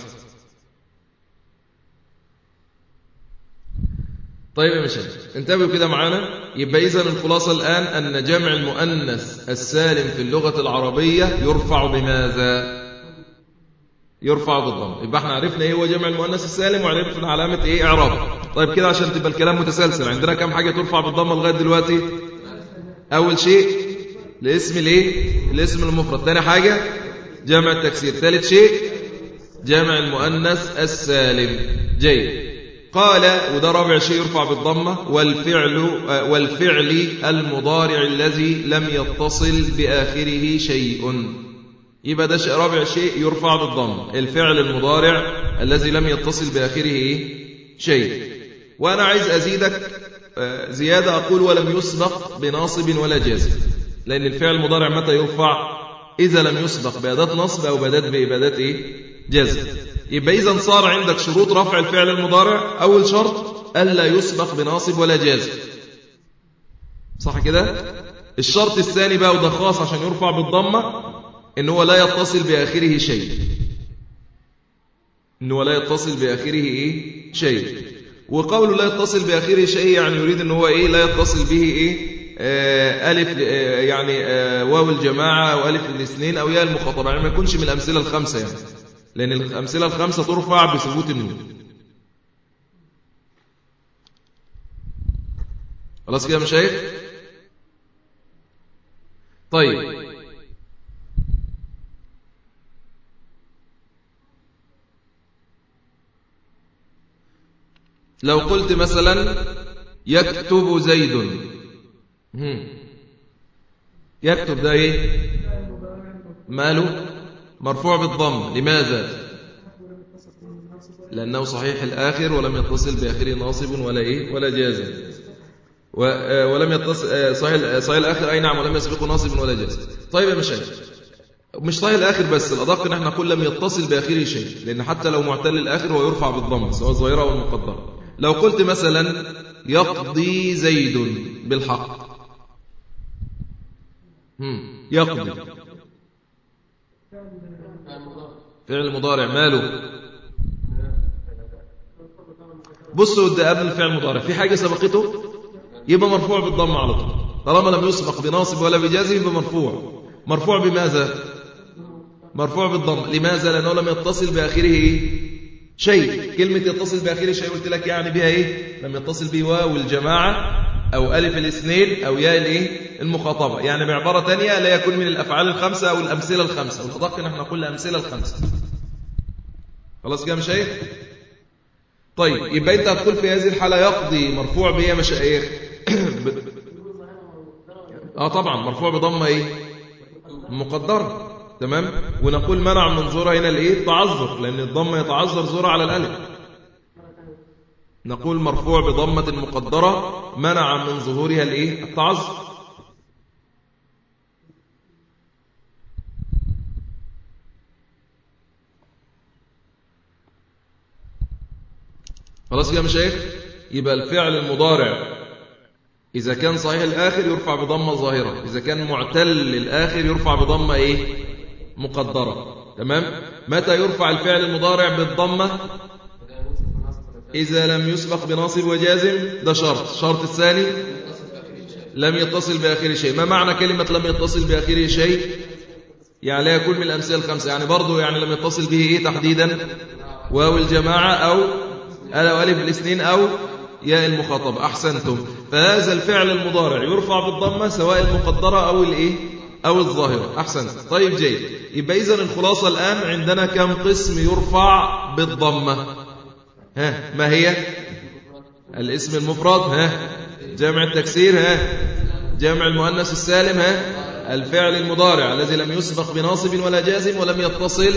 طيب يا مشاهد انتبهوا كده معانا. يبقى إذا الخلاصة الآن أن جمع المؤنث السالم في اللغة العربية يرفع بماذا؟ يرفع بالضم. يبقى إحنا عرفنا إيه هو جمع المؤنث السالم وعرفنا علامة إيه إعراب. طيب كده عشان تبقى الكلام متسلسل. عندنا كم حاجة ترفع بالضم لغاية دلوقتي؟ أول شيء الاسم الايه الاسم المفرد. ثاني حاجة جمع التكسير. ثالث شيء جمع المؤنث السالم. جيد. قال وده رابع شيء يرفع بالضمة والفعل والفعل المضارع الذي لم يتصل بآخره شيء. يبقى ده رابع شيء يرفع بالضم الفعل المضارع الذي لم يتصل بآخره شيء. وأنا عايز أزيدك آه، زيادة أقول ولم يسبق بناصب ولا جازم لأن الفعل المضارع متى يرفع؟ إذا لم يسبق بأداة نصب أو بأداة بأداة إيه؟ جزم يبقى إذا صار عندك شروط رفع الفعل المضارع أول شرط ألا يسبق بناصب ولا جازم صح كده؟ الشرط الثاني بقى وده خاص عشان يرفع بالضمة إن هو لا يتصل بآخره شيء. إن هو لا يتصل بآخره إيه؟ شيء. وقوله لا يتصل بآخره شيء يعني يريد إن هو إيه؟ لا يتصل به إيه؟ آه ألف آه يعني آه واو الجماعة أو ألف الاثنين أو ياء المخاطبة. يعني ما يكونش من الأمثلة الخمسة يعني. لأن الأمثلة الخمسة ترفع بثبوت النون خلاص كده مشايخ؟ طيب. لو قلت مثلا يكتب زيد. يكتب ده إيه؟ ماله؟ مرفوع بالضم. لماذا؟ لأنه صحيح الآخر ولم يتصل بآخره ناصب ولا إيه؟ ولا جازم ولم يتصل صحيح صحيح الآخر. أي نعم ولم يسبقه ناصب ولا جازم طيب يا مشايخ مش صحيح الآخر بس الأدق إن إحنا نقول لم يتصل بآخره شيء لأن حتى لو معتل الآخر هو يرفع بالضم سواء الظاهرة أو المقدرة. لو قلت مثلا يقضي زيد بالحق. يقضي. فعل مضارع ماله؟ بصوا ده قبل الفعل المضارع في حاجة سبقته؟ يبقى مرفوع بالضم على طول. طالما لم يسبق بناصب ولا بجازم يبقى مرفوع. مرفوع بماذا؟ مرفوع بالضم. لماذا؟ لأنه لم يتصل بآخره شيء. كلمة يتصل بآخره شيء قلت لك يعني بها إيه؟ لم يتصل به واو الجماعة أو ألف الاثنين أو ياء الإيه؟ المخاطبة. يعني بعبارة تانية لا يكون من الأفعال الخمسة أو الأمثلة الخمسة. والأدق نحن نقول الأمثلة الخمسة. خلاص كده مشايخ طيب يبقى أنت هتقول في هذه الحالة يقضي مرفوع بإيه يا مشايخ آه طبعا مرفوع بضمة إيه؟ مقدرة تمام؟ ونقول منع من زورة هنا الإيه التعذر لأن الضمة يتعذر زورة على الألف. نقول مرفوع بضمة مقدرة منع من ظهورها الايه التعذر. خلاص يا مشايخ؟ يبقى الفعل المضارع. إذا كان صحيح الآخر يرفع بضمة ظاهرة. إذا كان معتل الآخر يرفع بضمة إيه؟ مقدرة. تمام؟ متى يرفع الفعل المضارع بالضمة؟ إذا لم يسبق بناصب وجازم ده شرط. الشرط الثاني؟ لم يتصل بآخره شيء. ما معنى كلمة لم يتصل بآخره شيء؟ يعني لا يكون من الأمثلة الخمسة. يعني برضه يعني لم يتصل به إيه تحديدا؟ واو الجماعة أو ألف الاثنين أو ياء المخاطبة. أحسنتم. فهذا الفعل المضارع يرفع بالضمة سواء المقدرة أو الإيه؟ أو الظاهرة أحسنت طيب جيد. يبقى إذن الخلاصة الآن عندنا كم قسم يرفع بالضمة؟ ها ما هي؟ الاسم المفرد ها جمع التكسير ها جمع المؤنث السالم ها الفعل المضارع الذي لم يسبق بناصب ولا جازم ولم يتصل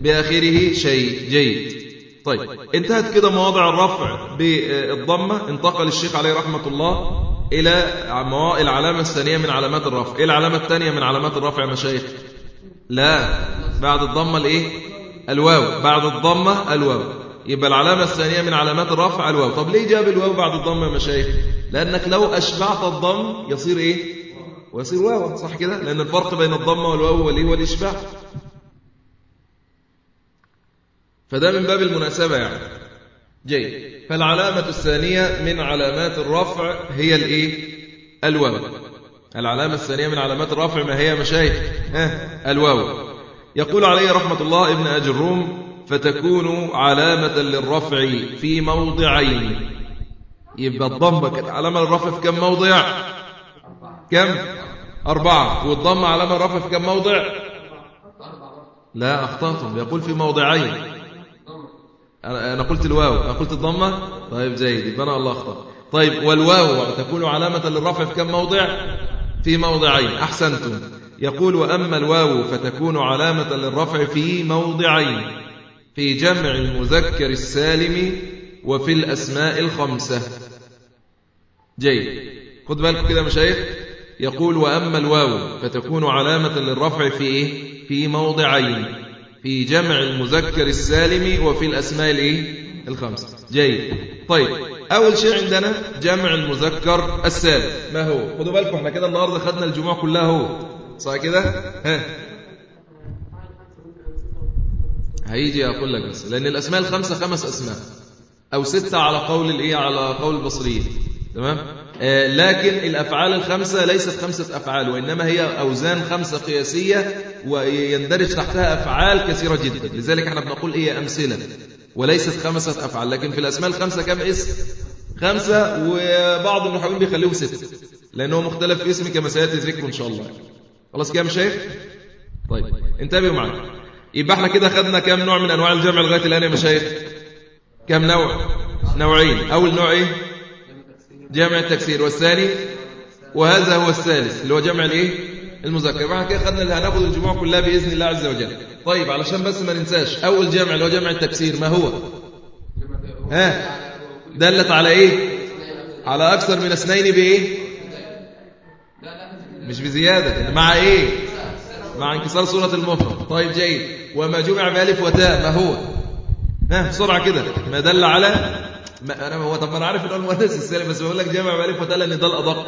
بآخره شيء. جيد. طيب انتهت كده مواضع الرفع بالضمة. انتقل الشيخ عليه رحمة الله. إلى العلامة الثانية من علامات الرفع. إيه العلامة الثانية من علامات الرفع يا مشايخ؟ لا. بعد الضمة الإيه؟ الواو. بعد الضمة الواو. يبقى العلامة الثانية من علامات الرفع الواو. طب ليه جاب الواو بعد الضم يا مشايخ؟ لأنك لو أشبعت الضم يصير إيه؟ ويصير واو. صح كده؟ لأن الفرق بين الضمة والواو والإيه والإشباع فده من باب المناسبة يعني. جيد. فالعلامة الثانية من علامات الرفع هي الإيه؟ الواو. العلامة الثانية من علامات الرفع ما هي مشايخ؟ ها؟ الواو. يقول عليه رحمة الله ابن أجروم فتكون علامة للرفع في موضعين. يبقى الضمة كانت علامة للرفع في كم موضع؟ كم؟ أربعة. والضمة علامة للرفع في كم موضع؟ لا أخطأتم. يقول في موضعين. أنا قلت الواو. أنا قلت الضمة. طيب جيد. يبقى أنا الله أخطأ. طيب والواو تكون علامة للرفع في كم موضع؟ في موضعين. أحسنتم. يقول وأما الواو فتكون علامة للرفع في موضعين. في جمع المذكر السالم وفي الأسماء الخمسة. جيد. خد بالكم كده مشايخ. يقول وأما الواو فتكون علامة للرفع في إيه؟ في موضعين. في جمع المذكر السالم وفي الأسماء؟ الخمسة. جيد. طيب أول شيء عندنا جمع المذكر السالم. ما هو؟ خدوا بالكم إحنا كده النهاردة خدنا الجموع كلها هو صح كده؟ ها. هيجي أقول لك بس لأن الأسماء الخمسة خمس أسماء أو ستة على قول الإيه؟ على قول البصريين. تمام؟ لكن الأفعال الخمسة ليست خمسة أفعال وإنما هي أوزان خمسة قياسية ويندرج تحتها أفعال كثيرة جدا. لذلك إحنا بنقول إيه أمثلة وليست خمسة أفعال. لكن في الأسماء الخمسة كم اسم؟ خمسة وبعض النحوين بيخليهم ستة لأنه مختلف في اسم كما سيأتي ذكره إن شاء الله. خلاص كده يا شيخ؟ طيب انتبهوا معايا يبقى إحنا كده خدنا كم نوع من أنواع الجمع لغاية الآن يا مشايخ؟ كم نوع؟ نوعين. أول نوع إيه؟ جمع التكسير والثاني وهذا هو الثالث اللي هو جمع الإيه؟ المذكر يبقى كده خدنا اللي هناخد الجموع كلها بإذن الله عز وجل. طيب علشان بس ما ننساش أول جمع اللي هو جمع التكسير ما هو؟ ها؟ دلت على إيه؟ على أكثر من اثنين بإيه؟ مش بزيادة مع إيه؟ مع انكسار صوره المفرد طيب جيد. وما جمع بألف وتاء ما هو؟ ها بسرعة كده. ما دل على ما أنا هو طب ما أنا عارف إن هو السالم بس بقول لك جمع بالف وتاء لأن ده الأدق.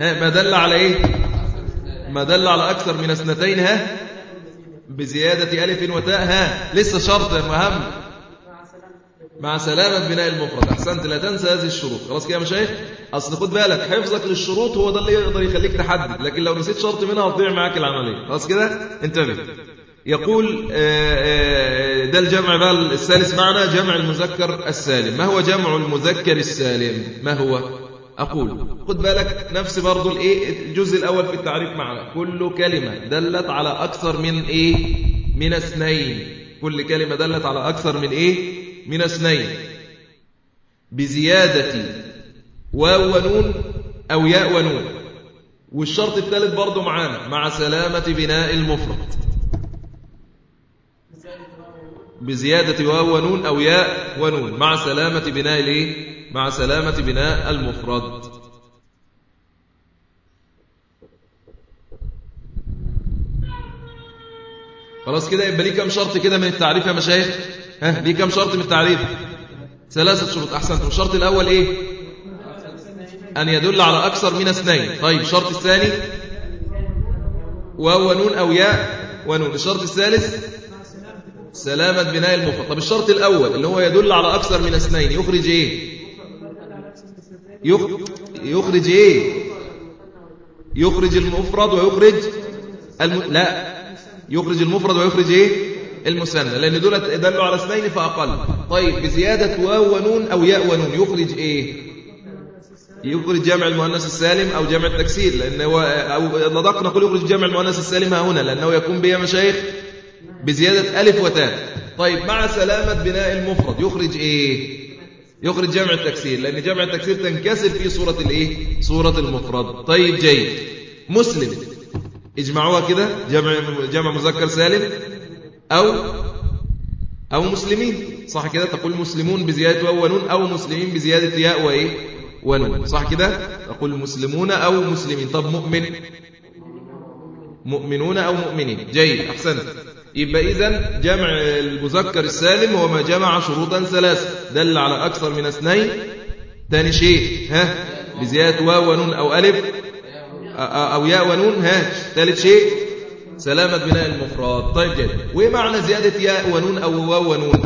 ها ما دل على إيه؟ ما دل على أكثر من اثنتين ها؟ بزيادة ألف وتاء ها؟ لسه شرط مهم. مع سلامة بناء المفرد. أحسنت لا تنسى هذه الشروط. خلاص كده يا مشايخ؟ أصل خد بالك حفظك للشروط هو ده اللي يقدر يخليك تحدد. لكن لو نسيت شرط منها هتضيع معاك العملية. خلاص كده؟ انتبه. يقول ده الجمع بقى الثالث معنا جمع المذكر السالم. ما هو جمع المذكر السالم؟ ما هو؟ أقول خد بالك نفس برضو الإيه الجزء الأول في التعريف معنا. كل كلمة دلت على أكثر من إيه؟ من اثنين. كل كلمة دلت على أكثر من إيه؟ من اثنين. بزيادة واو ونون أو ياء ونون. والشرط الثالث برضو معانا مع سلامة بناء المفرد. بزيادة واو ونون أو ياء ونون. مع سلامة بناء الإيه؟ مع سلامة بناء المفرد. خلاص كده يبقى ليه كم شرط كده من التعريف يا مشايخ؟ ها ليه كم شرط من التعريف؟ ثلاثة شروط. أحسنتم. الشرط الأول إيه؟ أن يدل على أكثر من اثنين. طيب الشرط الثاني؟ واو ونون أو ياء ونون. الشرط الثالث؟ سلامة بناء المفرد طب الشرط الأول اللي هو يدل على أكثر من اثنين يخرج إيه؟ يخرج إيه؟ يخرج المفرد ويخرج الم... لا. يخرج المفرد ويخرج إيه؟ المثنى. لأن دول دلوا على اثنين فأقل. طيب بزيادة واو ونون أو ياء ونون يخرج إيه؟ يخرج جمع المؤنث السالم أو جمع التكسير. لأن هو أو نقول يخرج جمع المؤنث السالم ها هنا لأنه يكون به مشايخ بزيادة ألف وتاء. طيب مع سلامة بناء المفرد يخرج إيه؟ يخرج جمع التكسير لأن جمع التكسير تنكسر في صورة الإيه؟ صورة المفرد. طيب جيد. مسلم. اجمعوها كده. جمع جمع مذكر سالم. أو أو مسلمين. صح كده؟ تقول مسلمون بزيادة واو ونون أو مسلمين بزيادة ياء وإيه؟ ونون. صح كده؟ تقول مسلمون أو مسلمين. طب مؤمن. مؤمنون أو مؤمنين. جيد. أحسنت. يبقى إذن جمع المذكر السالم هو ما جمع شروطا ثلاثة. دل على أكثر من اثنين. ثاني شيء ها بزيادة واو ونون أو ألف أو ياء ونون ها. ثالث شيء سلامة بناء المفرد. طيب جيد. وإيه معنى زيادة ياء ونون أو واو ونون؟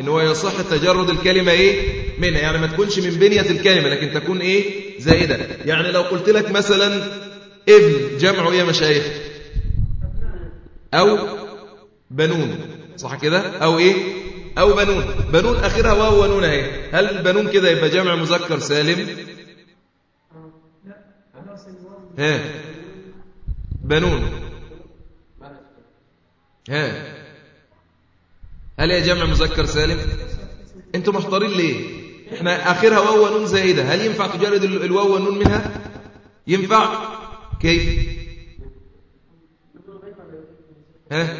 إن هو يصح تجرد الكلمة إيه؟ منها. يعني ما تكونش من بنية الكلمة لكن تكون إيه؟ زائدة. يعني لو قلت لك مثلا ابن جمعه يا مشايخ أو بنون صح كده؟ أو إيه؟ أو بنون. بنون آخرها واو ونون أهي. هل بنون كده يبقى جمع مذكر سالم؟ ها. بنون. ها. هل هي جمع مذكر سالم؟ أنتوا محتارين ليه؟ إحنا آخرها واو ونون زائدة. هل ينفع تجرد الواو والنون منها؟ ينفع؟ كيف؟ ها؟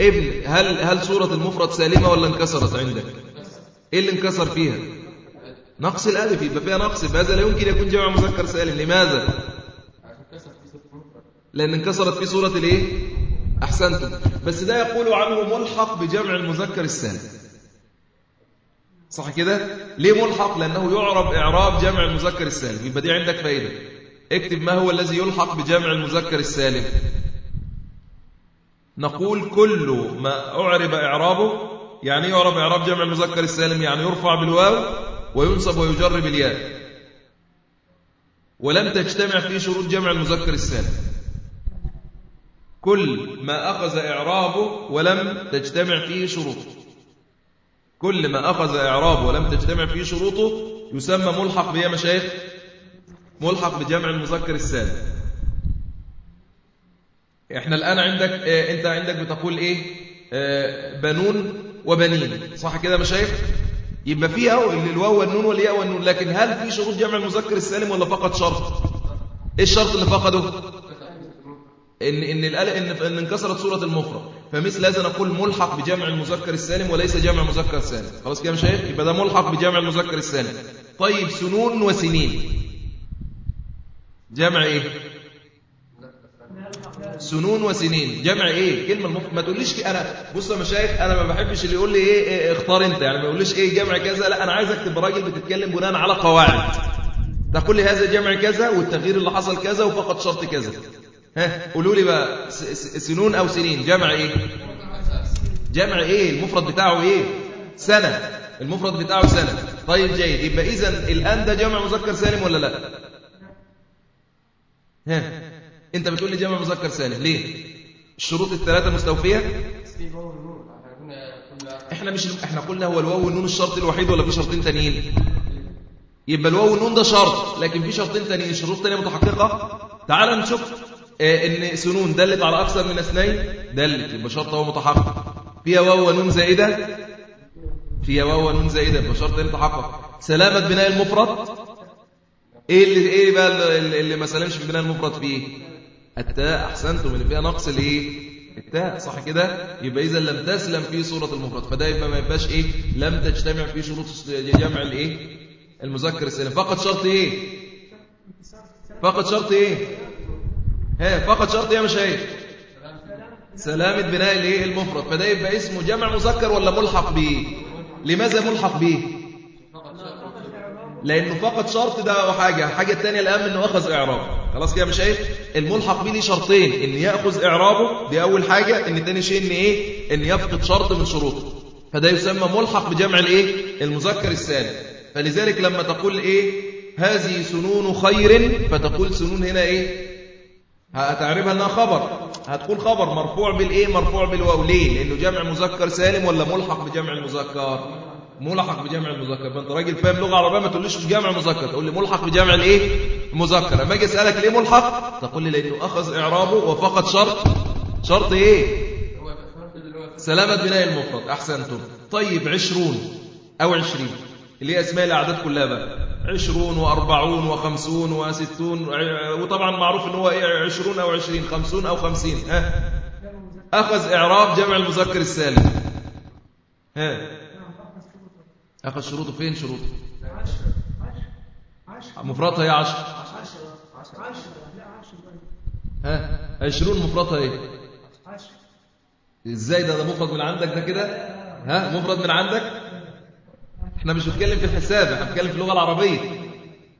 ابن هل هل صورة المفرد سالمة ولا انكسرت عندك؟ إيه اللي انكسر فيها؟ نقص الألف يبقى فيها نقص. هذا لا يمكن يكون جمع مذكر سالم. لماذا؟ لأن انكسرت في صورة الإيه؟ أحسنتم. بس ده يقول عنه ملحق بجمع المذكر السالم. صح كده؟ ليه ملحق؟ لأنه يعرب إعراب جمع المذكر السالم. يبقى دي عندك فايدة. اكتب ما هو الذي يلحق بجمع المذكر السالم. نقول كل ما أعرب إعرابه يعني يعرب إعراب جمع المذكر السالم؟ يعني يرفع بالواو وينصب ويجر بالياء ولم تجتمع فيه شروط جمع المذكر السالم. كل ما أخذ إعرابه ولم تجتمع فيه شروطه. كل ما أخذ إعرابه ولم تجتمع فيه شروطه يسمى ملحق بيا مشايخ. ملحق بجمع المذكر السالم. إحنا الآن عندك آه أنت عندك بتقول إيه؟ آه بنون وبنين. صح كده مشايخ؟ يبقى فيها الواو والنون والياء والنون. لكن هل في شروط جمع المذكر السالم ولا فقط شرط؟ إيه الشرط اللي فقده؟ إن إن إن, إن انكسرت صوره المفرد. فمثل هذا نقول ملحق بجمع المذكر السالم وليس جمع مذكر سالم خلاص كده يا مشايخ؟ يبقى ده ملحق بجمع المذكر السالم. طيب سنون وسنين. جمع إيه؟ سنون وسنين. جمع إيه؟ كلمة المفرد. ما تقوليش أنا. بص يا مشايخ أنا ما بحبش اللي يقول لي إيه, إيه اختار أنت. يعني ما يقوليش إيه جمع كذا. لا أنا عايزك تبقى راجل بتتكلم بناء على قواعد. تقول لي هذا جمع كذا والتغيير اللي حصل كذا وفقط شرط كذا. ها؟ قولوا لي بقى سنون أو سنين. جمع إيه؟ جمع إيه؟ المفرد بتاعه إيه؟ سنة. المفرد بتاعه سنة. طيب جيد. يبقى اذا الآن ده جمع مذكر سالم ولا لا؟ ها. انت بتقول لي جمع مذكر سالم ليه؟ الشروط الثلاثة مستوفية؟ إحنا مش إحنا قلنا هو الواو والنون الشرط الوحيد ولا في شرطين تانيين؟ يبقى الواو والنون ده شرط لكن في شرطين تانيين. شروط تانية متحققة؟ تعال نشوف آه إن سنون دلت على أكثر من اثنين. دلت يبقى شرط هو متحقق. فيها واو ونون زائدة؟ فيها واو ونون زائدة يبقى شرط متحقق. سلامة بناء المفرد؟ إيه اللي إيه بقى اللي ما سلمش في بناء المفرد فيه؟ التاء أحسنتم. اللي فيها نقص الايه التاء صح كده؟ يبقى إذا لم تسلم في صورة المفرد فده يبقى ما يبقاش إيه؟ لم تجتمع في شروط جمع الإيه؟ المذكر السالم فقط شرط إيه؟ فقط شرط إيه؟ ها فقط شرط إيه يا مشايخ؟ سلامة بناء الإيه؟ المفرد فده يبقى اسمه جمع مذكر ولا ملحق به؟ لماذا ملحق به؟ لأنه فقط شرط ده حاجة الحاجة الثانية الاهم إنه أخذ إعرابه. خلاص كده مش شايف الملحق به ليه شرطين إن يأخذ إعرابه دي أول حاجة إن ثاني شيء إن إيه؟ إن يفقد شرط من شروطه. فده يسمى ملحق بجمع الإيه؟ المذكر السالم. فلذلك لما تقول إيه؟ هذه سنون خير فتقول سنون هنا إيه؟ هتعرفها إنها خبر. هتقول خبر مرفوع بالإيه؟ مرفوع بالواو. ليه؟ لأنه جمع مذكر سالم ولا ملحق بجمع المذكر؟ ملحق بجمع المذكر. فانت راجل فاهم لغه عربية ما تقوليش جمع مذكر تقول لي ملحق بجمع الايه؟ المذكر اما أجي أسألك ليه ملحق؟ تقول لي لأنه أخذ إعرابه وفقد شرط. شرط إيه؟ سلامة بناء المفرد. أحسنتم. طيب عشرون أو عشرين. اللي هي أسماء الأعداد كلها بقى. عشرون وأربعون وخمسون وستون. وطبعا معروف إن هو إيه؟ عشرون أو عشرين. خمسون أو خمسين. ها؟ أخذ إعراب جمع المذكر السالم. ها؟ أخذ شروطه فين شروطه؟ مفردها هي عشر ها؟ عشرون مفردها إيه؟ إزاي ده؟ ده مفرد من عندك ده كده؟ ها؟ مفرد من عندك؟ إحنا مش بنتكلم في الحساب إحنا بنتكلم في اللغة العربية.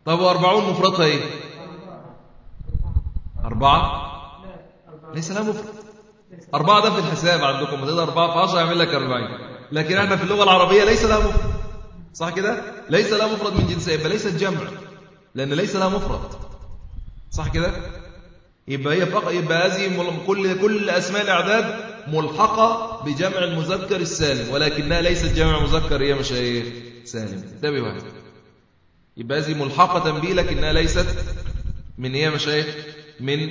طب و40 مفردها إيه؟ أربعة. ليس لها مفرد أربعة ده في الحساب عندكم. تقدر أربعة في عشرة يعمل لك أربعين. لكن إحنا في اللغة العربية ليس لها مفرد صح كده؟ ليس لها مفرد من جنسها يبقى ليست جمع لأن ليس لها مفرد. صح كده؟ يبقى هي فقط يبقى هذه كل كل أسماء الأعداد ملحقة بجمع المذكر السالم ولكنها ليست جمع مذكر هي مش إيه سالم. انتبه واحد يبقى هذه ملحقة به لكنها ليست من هي مش إيه من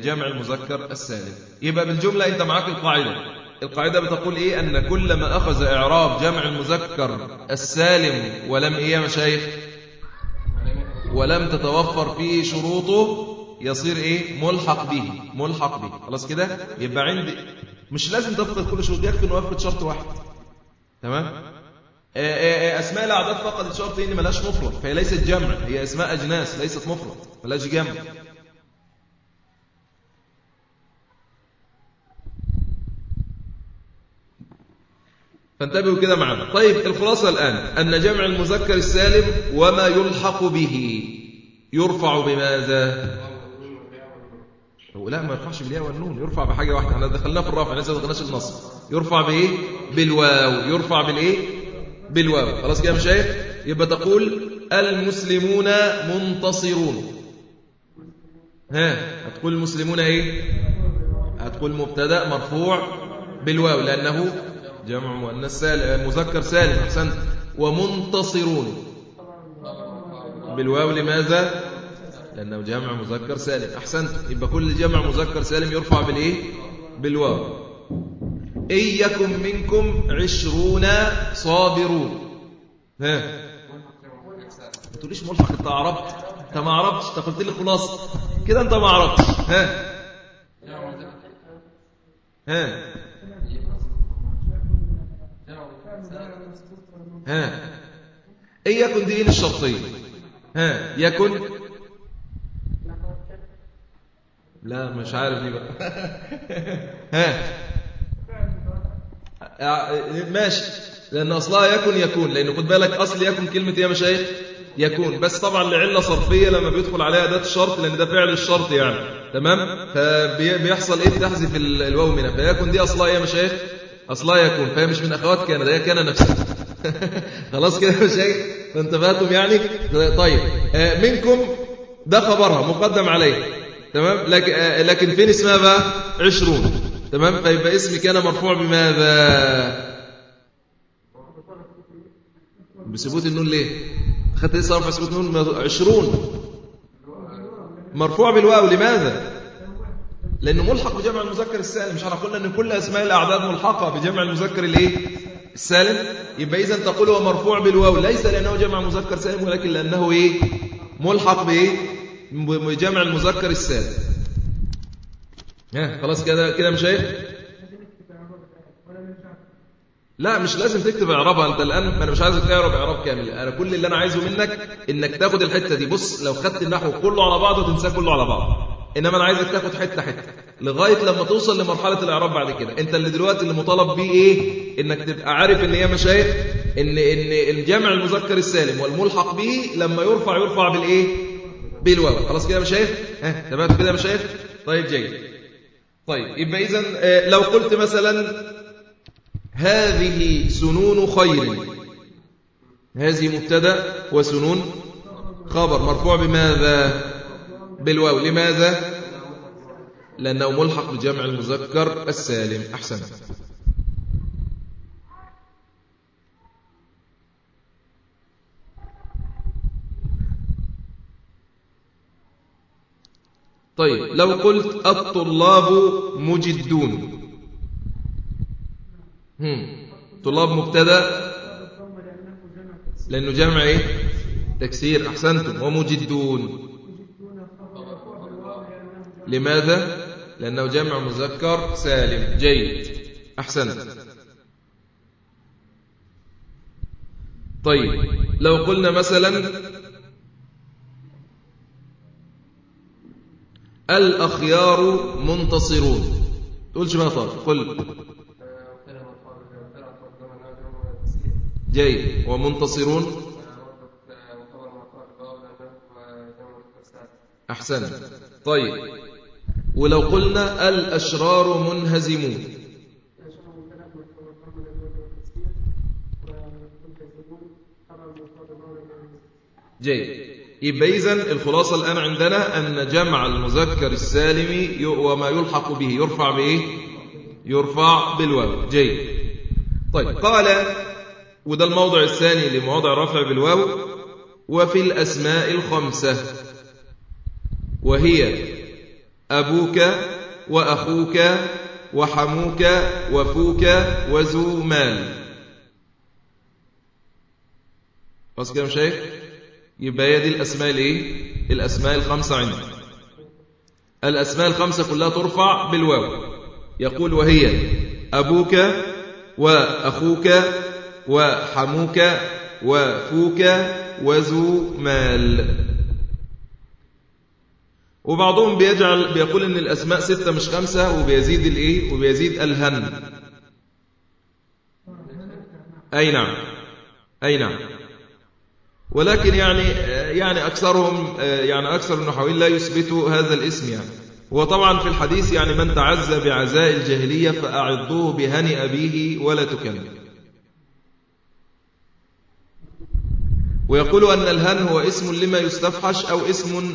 جمع المذكر السالم. يبقى بالجملة أنت معاك القاعدة. القاعدة بتقول إيه؟ أن كل ما أخذ إعراب جمع المذكر السالم ولم إيه يا مشايخ؟ ولم تتوفر فيه شروطه يصير إيه؟ ملحق به ملحق به. خلاص كده؟ يبقى عندي مش لازم تفقد كل شروط يكفي إنه يفقد شرط واحد. تمام؟ أسماء الأعداد فقدت شرط ان ملهاش مفرد فهي ليست جمع هي أسماء أجناس ليست مفرد ملهاش جمع. فانتبهوا كده معنا طيب الخلاصة الآن. أن جمع المذكر السالم وما يلحق به يرفع بماذا؟ لا ما يرفعش بالياء والنون. يرفع بحاجة واحدة. إحنا دخلناه في الرفع لسه ما دخلناش النصب يرفع بإيه؟ بالواو. يرفع بالإيه؟ بالواو. خلاص كده يا مشايخ؟ يبقى تقول المسلمون منتصرون. ها هتقول المسلمون إيه؟ هتقول مبتدأ مرفوع بالواو لأنه جمع مؤنث سالم مذكر سالم احسنت ومنتصرون. بالواو لماذا؟ لأنه جمع مذكر سالم. أحسنت. يبقى كل جمع مذكر سالم يرفع بالإيه؟ بالواو. ان يكن منكم عشرون صابرون. ها؟ ما تقوليش ملحق أنت عربت. أنت ما عرفتش أنت قلت لي خلاص كده أنت ما عرفتش ها؟ ها؟ ها. إن يكن دي الشرطيه ها. يكن. لا مش عارف دي بقى. ها. ماشي. لأن أصلها يكن يكون. لأن خد بالك أصل يكن كلمة إيه يا مشايخ يكون. بس طبعا لعلة صرفية لما بيدخل عليها اداه الشرط لأن ده فعل الشرط يعني. تمام؟ فبيحصل إيه؟ تحذف الواو منها فيكن دي أصلها إيه يا مشايخ اصلها يكون فهي مش من أخوات كان ده هي كان نفسها. خلاص كده يا مشايخ فانتبهتم يعني؟ طيب. منكم ده خبرها مقدم عليه. تمام؟ لكن لكن فين اسمها بقى؟ عشرون. تمام؟ فيبقى اسم كان مرفوع بماذا؟ بثبوت النون ليه؟ خدت لسه رفع ثبوت النون؟ عشرون. مرفوع بالواو لماذا؟ لأنه ملحق بجمع المذكر السالم. مش إحنا قلنا ان كل أسماء الأعداد ملحقة بجمع المذكر الإيه؟ السالم. يبقى اذا تقول هو مرفوع بالواو. ليس لأنه جمع مذكر سالم ولكن لأنه إيه؟ ملحق بإيه؟ بجمع المذكر السالم. ها خلاص كده كده مش إيه لا مش لازم تكتب إعرابها. أنت الآن أنا مش عايزك تعرب إعراب كامل. أنا كل اللي أنا عايزه منك إنك تاخد الحتة دي. بص لو خدت النحو كله على بعضه تنساه كله على بعض إنما أنا عايزك تاخد حتة حتة لغاية لما توصل لمرحلة الإعراب بعد كده. أنت اللي دلوقتي اللي مطالب بيه إيه؟ إنك تبقى عارف إن هي مشايخ إن إن الجمع المذكر السالم والملحق به لما يرفع يرفع بالإيه؟ بالواو خلاص كده يا مشايخ؟ ها؟ تمام كده يا مشايخ؟ طيب جيد. طيب يبقى اذا لو قلت مثلا هذه سنون خير هذه مبتدأ وسنون خبر مرفوع بماذا؟ بالواو. لماذا؟ لأنه ملحق بجمع المذكر السالم. أحسن. طيب لو قلت الطلاب مجدون. هم. طلاب مبتدا. لأنه جمع إيه؟ تكسير. أحسنتم. ومجدون. لماذا؟ لأنه جمع مذكر سالم. جيد. أحسنت طيب. لو قلنا مثلا الأخيار منتصرون. تقولش ما طال قل. جيد. ومنتصرون؟ أحسن. طيب. ولو قلنا الأشرار منهزمون. جيد. إذن الخلاصة الآن عندنا أن جمع المذكر السالم وما يلحق به يرفع بإيه يرفع بالواو. جيد. طيب قال وده الموضع الثاني لمواضع رفع بالواو. وفي الأسماء الخمسة. وهي أبوك وأخوك وحموك وفوك وذو مال. خلاص كده مش شايف يبقى هي دي الأسماء الإيه الأسماء الخمسة عندك الأسماء الخمسة كلها ترفع بالواو يقول وهي أبوك وأخوك وحموك وفوك وذو مال وبعضهم بيجعل بيقول إن الأسماء ستة مش خمسة وبيزيد الإيه؟ وبيزيد الهن. أي نعم. أي نعم. ولكن يعني يعني أكثرهم يعني أكثر النحويين لا يثبتوا هذا الاسم يعني. وطبعا في الحديث يعني من تعزى بعزاء الجاهلية فأعضوه بهني أبيه ولا تكلم. ويقول أن الهن هو اسم لما يستفحش أو اسم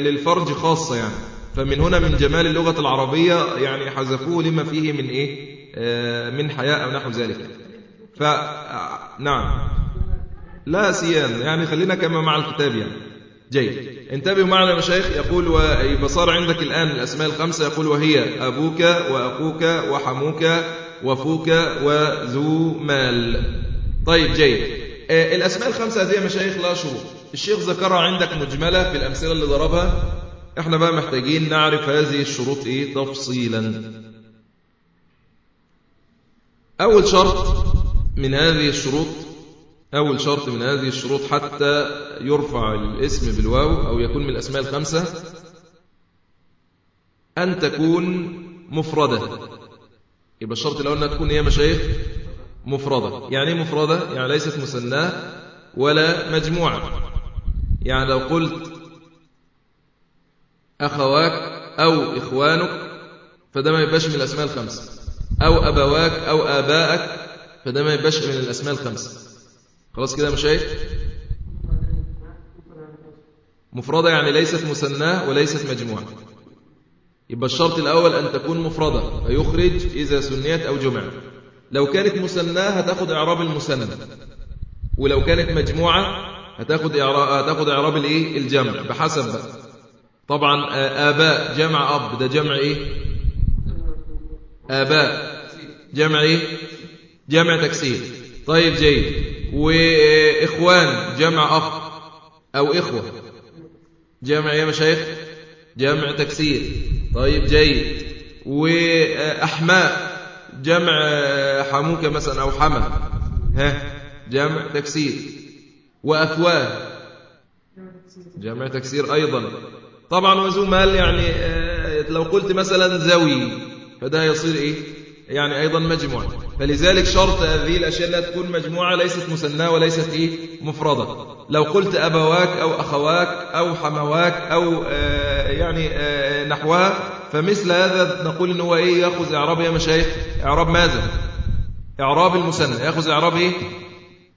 للفرج خاصة يعني. فمن هنا من جمال اللغة العربية يعني حذفوه لما فيه من إيه؟ من حياء أو نحو ذلك. ف نعم. لا سيان يعني خلينا كما مع الكتاب يعني. جيد. انتبهوا معنا يا مشايخ يقول ويبقى صار عندك الآن الأسماء الخمسة. يقول وهي أبوك وأخوك وحموك وفوك وذو مال. طيب جيد. الأسماء الخمسة هذه يا مشايخ لا شروط الشيخ ذكرها عندك مجملة في الأمثلة اللي ضربها. إحنا بقى محتاجين نعرف هذه الشروط إيه تفصيلا. أول شرط من هذه الشروط أول شرط من هذه الشروط حتى يرفع الاسم بالواو أو يكون من الأسماء الخمسة أن تكون مفردة. يبقى الشرط الأول أنها تكون هي مشايخ؟ مفردة. يعني إيه مفردة؟ يعني ليست مثناه ولا مجموعة. يعني لو قلت أخواك أو إخوانك فده ما يبقاش من الأسماء الخمسة. أو أبواك أو آباءك فده ما يبقاش من الأسماء الخمسة. خلاص كده مشايخ مفردة يعني ليست مثناه وليست مجموعة. يبقى الشرط الأول أن تكون مفردة فيخرج إذا سنيت أو جمعت. لو كانت مثناه هتاخد إعراب المثنى ولو كانت مجموعة هتاخد إعراب, هتاخد إعراب الإيه؟ الجمع بحسب بقى. طبعا آباء جمع أب ده جمع إيه؟ آباء. جمع إيه؟ جمع تكسير. طيب جيد. وإخوان جمع أخ أو إخوة. جمع يا مشايخ؟ جمع تكسير. طيب جيد. وأحماء جمع حموكة مثلا أو حمى ها؟ جمع تكسير. وأفواه جمع تكسير أيضا. طبعا وزو مال يعني لو قلت مثلا زوي فده يصير إيه؟ يعني أيضا مجموعة فلذلك شرط هذه الأشياء لا تكون مجموعة ليست مثناه وليست إيه؟ مفردة. لو قلت أبواك أو أخواك أو حمواك أو آه يعني آه نحوها فمثل هذا نقول إن هو إيه؟ يأخذ إعراب يا مشايخ. إعراب ماذا؟ إعراب المثنى يأخذ إعراب إيه؟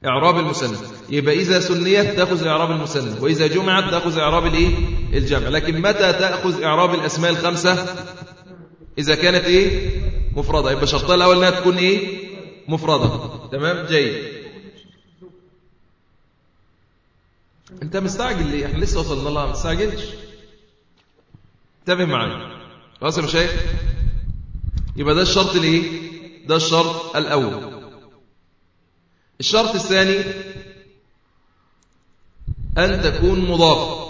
إعراب المثنى يبقى إذا سنيت تأخذ إعراب المثنى وإذا جمعت تأخذ إعراب الإيه؟ الجمع. لكن متى تأخذ إعراب الأسماء الخمسة؟ إذا كانت إيه؟ مفردة. يبقى شرطها الأول أنها تكون إيه؟ مفردة. تمام؟ جيد. أنت مستعجل ليه؟ إحنا لسه وصلنا لها ما تستعجلش. انتبه معايا. خلاص يا مشايخ؟ يبقى ده الشرط الايه ده الشرط الأول. الشرط الثاني أن تكون مضافة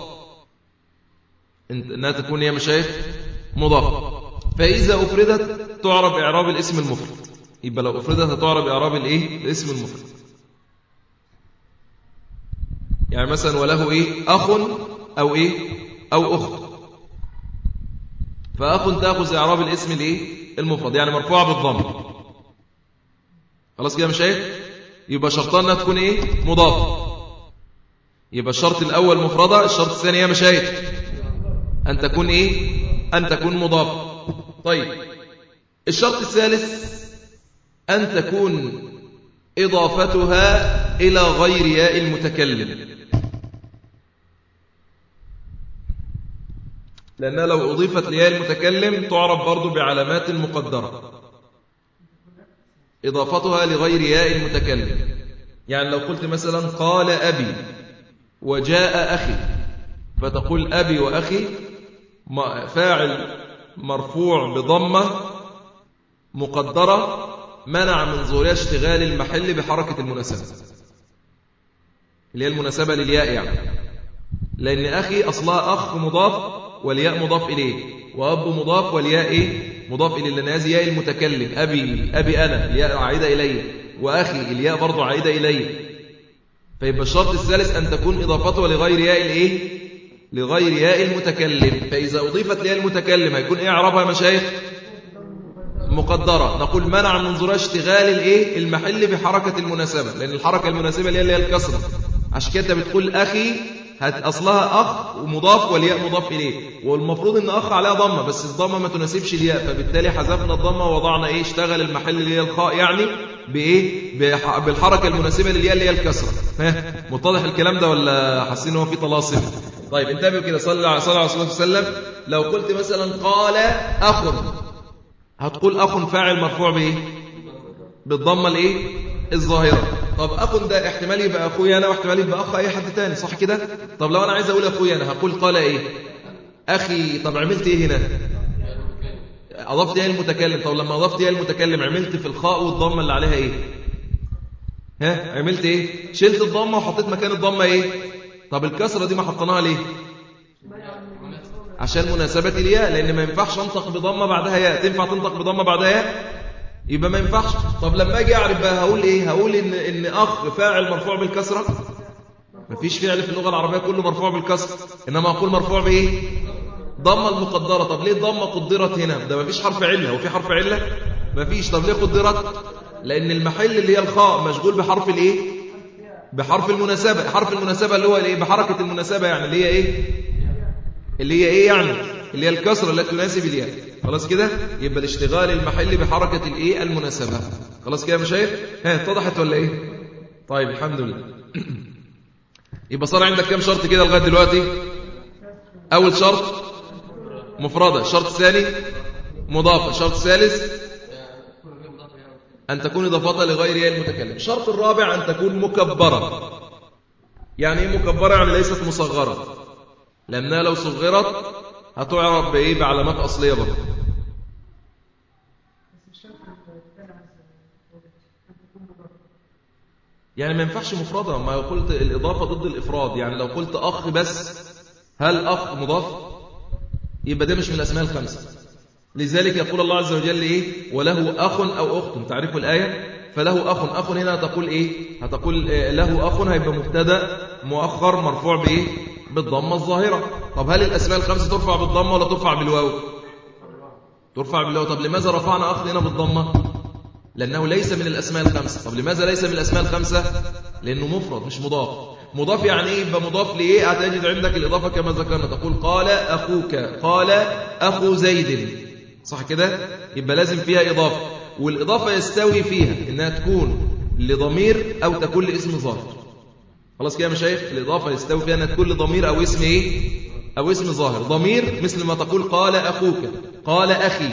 أنها تكون يا مشايخ مضافة فإذا أفردت تعرب إعراب الاسم المفرد. يبقى لو أفردت تعرب إعراب الإيه؟ الاسم المفرد. يعني مثلا وله إيه؟ أخ أو إيه؟ أو أخت. فأخ تأخذ إعراب الاسم الإيه المفرد يعني مرفوع بالضم. خلاص كده مش إيه يبقى شرطان إنها تكون إيه؟ مضافه يبقى الشرط الأول مفردة الشرط الثاني يا مشايخ؟ أن تكون إيه؟ أن تكون مضافه طيب الشرط الثالث أن تكون إضافتها إلى غير ياء المتكلم. لأنها لو أضيفت لياء المتكلم تعرف برضو بعلامات مقدرة. إضافتها لغير ياء المتكلم. يعني لو قلت مثلا قال أبي وجاء أخي فتقول أبي وأخي فاعل مرفوع بضمة مقدرة منع من ظهورها اشتغال المحل بحركة المناسبة. اللي هي المناسبة للياء يعني؟ لأن أخي أصلها أخ مضاف والياء مضاف إليه. وأب مضاف والياء إيه؟ مضاف إليه لأن هذه ياء المتكلم. أبي أبي أنا الياء عائدة إلي. وأخي الياء برضو عائدة إلي. فيبقى الشرط الثالث أن تكون إضافته لغير ياء الإيه؟ لغير ياء المتكلم. فإذا أضيفت لياء المتكلم هيكون إيه أعرابها يا مشايخ؟ مقدرة. نقول منع من ظهورها اشتغال الإيه؟ المحل بحركة المناسبة. لأن الحركة المناسبة اللي هي اللي هي الكسرة. عشان كده بتقول أخي أصلها أخ ومضاف والياء مضاف إليه. والمفروض إن أخ عليها ضمة بس الضمة ما تناسبش الياء فبالتالي حذفنا الضمة ووضعنا إيه؟ اشتغل المحل اللي هي الخاء يعني بإيه؟ بالحركة المناسبة للياء اللي هي الكسرة. متضح الكلام ده ولا حاسين هو في طلاسم؟ طيب انتبهوا كده صلى الله عليه وسلم. لو قلت مثلا قال أخ هتقول أخ فاعل مرفوع بإيه؟ بالضمة الإيه؟ الظاهرة. طب أخ ده احتمال يبقى أخويا أنا واحتمال يبقى أخ أي حد تاني صح كده؟ طب لو أنا عايز أقول أخويا أنا هقول قال إيه؟ أخي طب عملت إيه هنا؟ أضفت إيه المتكلم طب لما أضفت إيه المتكلم عملت في الخاء والضمة اللي عليها إيه؟ ها؟ عملت إيه؟ شلت الضمة وحطيت مكان الضمة إيه؟ طب الكسرة دي ما حطيناها ليه؟ عشان مناسبة الياء لأن ما ينفعش أنطق بضمة بعدها ياء. تنفع تنطق بضمة بعدها ياء؟ يبقى ما ينفعش. طب لما أجي أعرف بقى هقول إيه؟ هقول إن, إن أخ فاعل مرفوع بالكسرة. مفيش فعل في اللغة العربية كله مرفوع بالكسرة. إنما أقول مرفوع بإيه؟ ضمة المقدرة. طب ليه الضمة قدرت هنا؟ ده مفيش حرف علة. هو في حرف علة؟ مفيش طب ليه قدرت؟ لأن المحل اللي هي الخاء مشغول بحرف الإيه؟ بحرف المناسبة. حرف المناسبة اللي هو الإيه؟ بحركة المناسبة يعني اللي هي إيه؟ اللي هي إيه يعني؟ اللي هي الكسرة التي تناسب الياء. خلاص كده؟ يبقى الاشتغال المحلي بحركة الايه؟ المناسبة. خلاص كده يا مشايخ؟ ها اتضحت ولا إيه؟ طيب الحمد لله. يبقى صار عندك كام شرط كده لغاية دلوقتي؟ أول شرط مفردة. الشرط الثاني مضافة. الشرط الثالث أن تكون إضافتها لغير المتكلم. الشرط الرابع أن تكون مكبرة. يعني إيه مكبرة؟ يعني ليست مصغرة. لأنها لو صغرت هتعرف بإيه؟ بعلامات أصلية برضه. يعني ما ينفعش مفردة. ما قلت الإضافة ضد الإفراد يعني لو قلت أخ بس هل أخ مضاف؟ يبقى ده مش من الأسماء الخمسة. لذلك يقول الله عز وجل إيه؟ وله أخ أو أخت. تعرفوا الآية؟ فله أخ. أخ هنا هتقول إيه؟ هتقول له أخ هيبقى مبتدأ مؤخر مرفوع بإيه؟ بالضمة الظاهرة. طب هل الأسماء الخمسة ترفع بالضمة ولا ترفع بالواو؟ ترفع بالواو. طب لماذا رفعنا أخ هنا بالضمة؟ لأنه ليس من الأسماء الخمسة. طب لماذا ليس من الأسماء الخمسة؟ لأنه مفرد مش مضاف. مضاف يعني إيه؟ يبقى مضاف لإيه؟ هتجد عندك الإضافة كما ذكرنا. تقول قال أخوك قال أخو زيد. صح كده؟ يبقى لازم فيها إضافة. والإضافة يستوي فيها إنها تكون لضمير أو تكون لاسم ظاهر. خلاص كده يا مشايخ؟ الإضافة يستوي فيها أنها تكون لضمير أو اسم إيه؟ أو اسم ظاهر. ضمير مثل ما تقول قال أخوك قال أخي.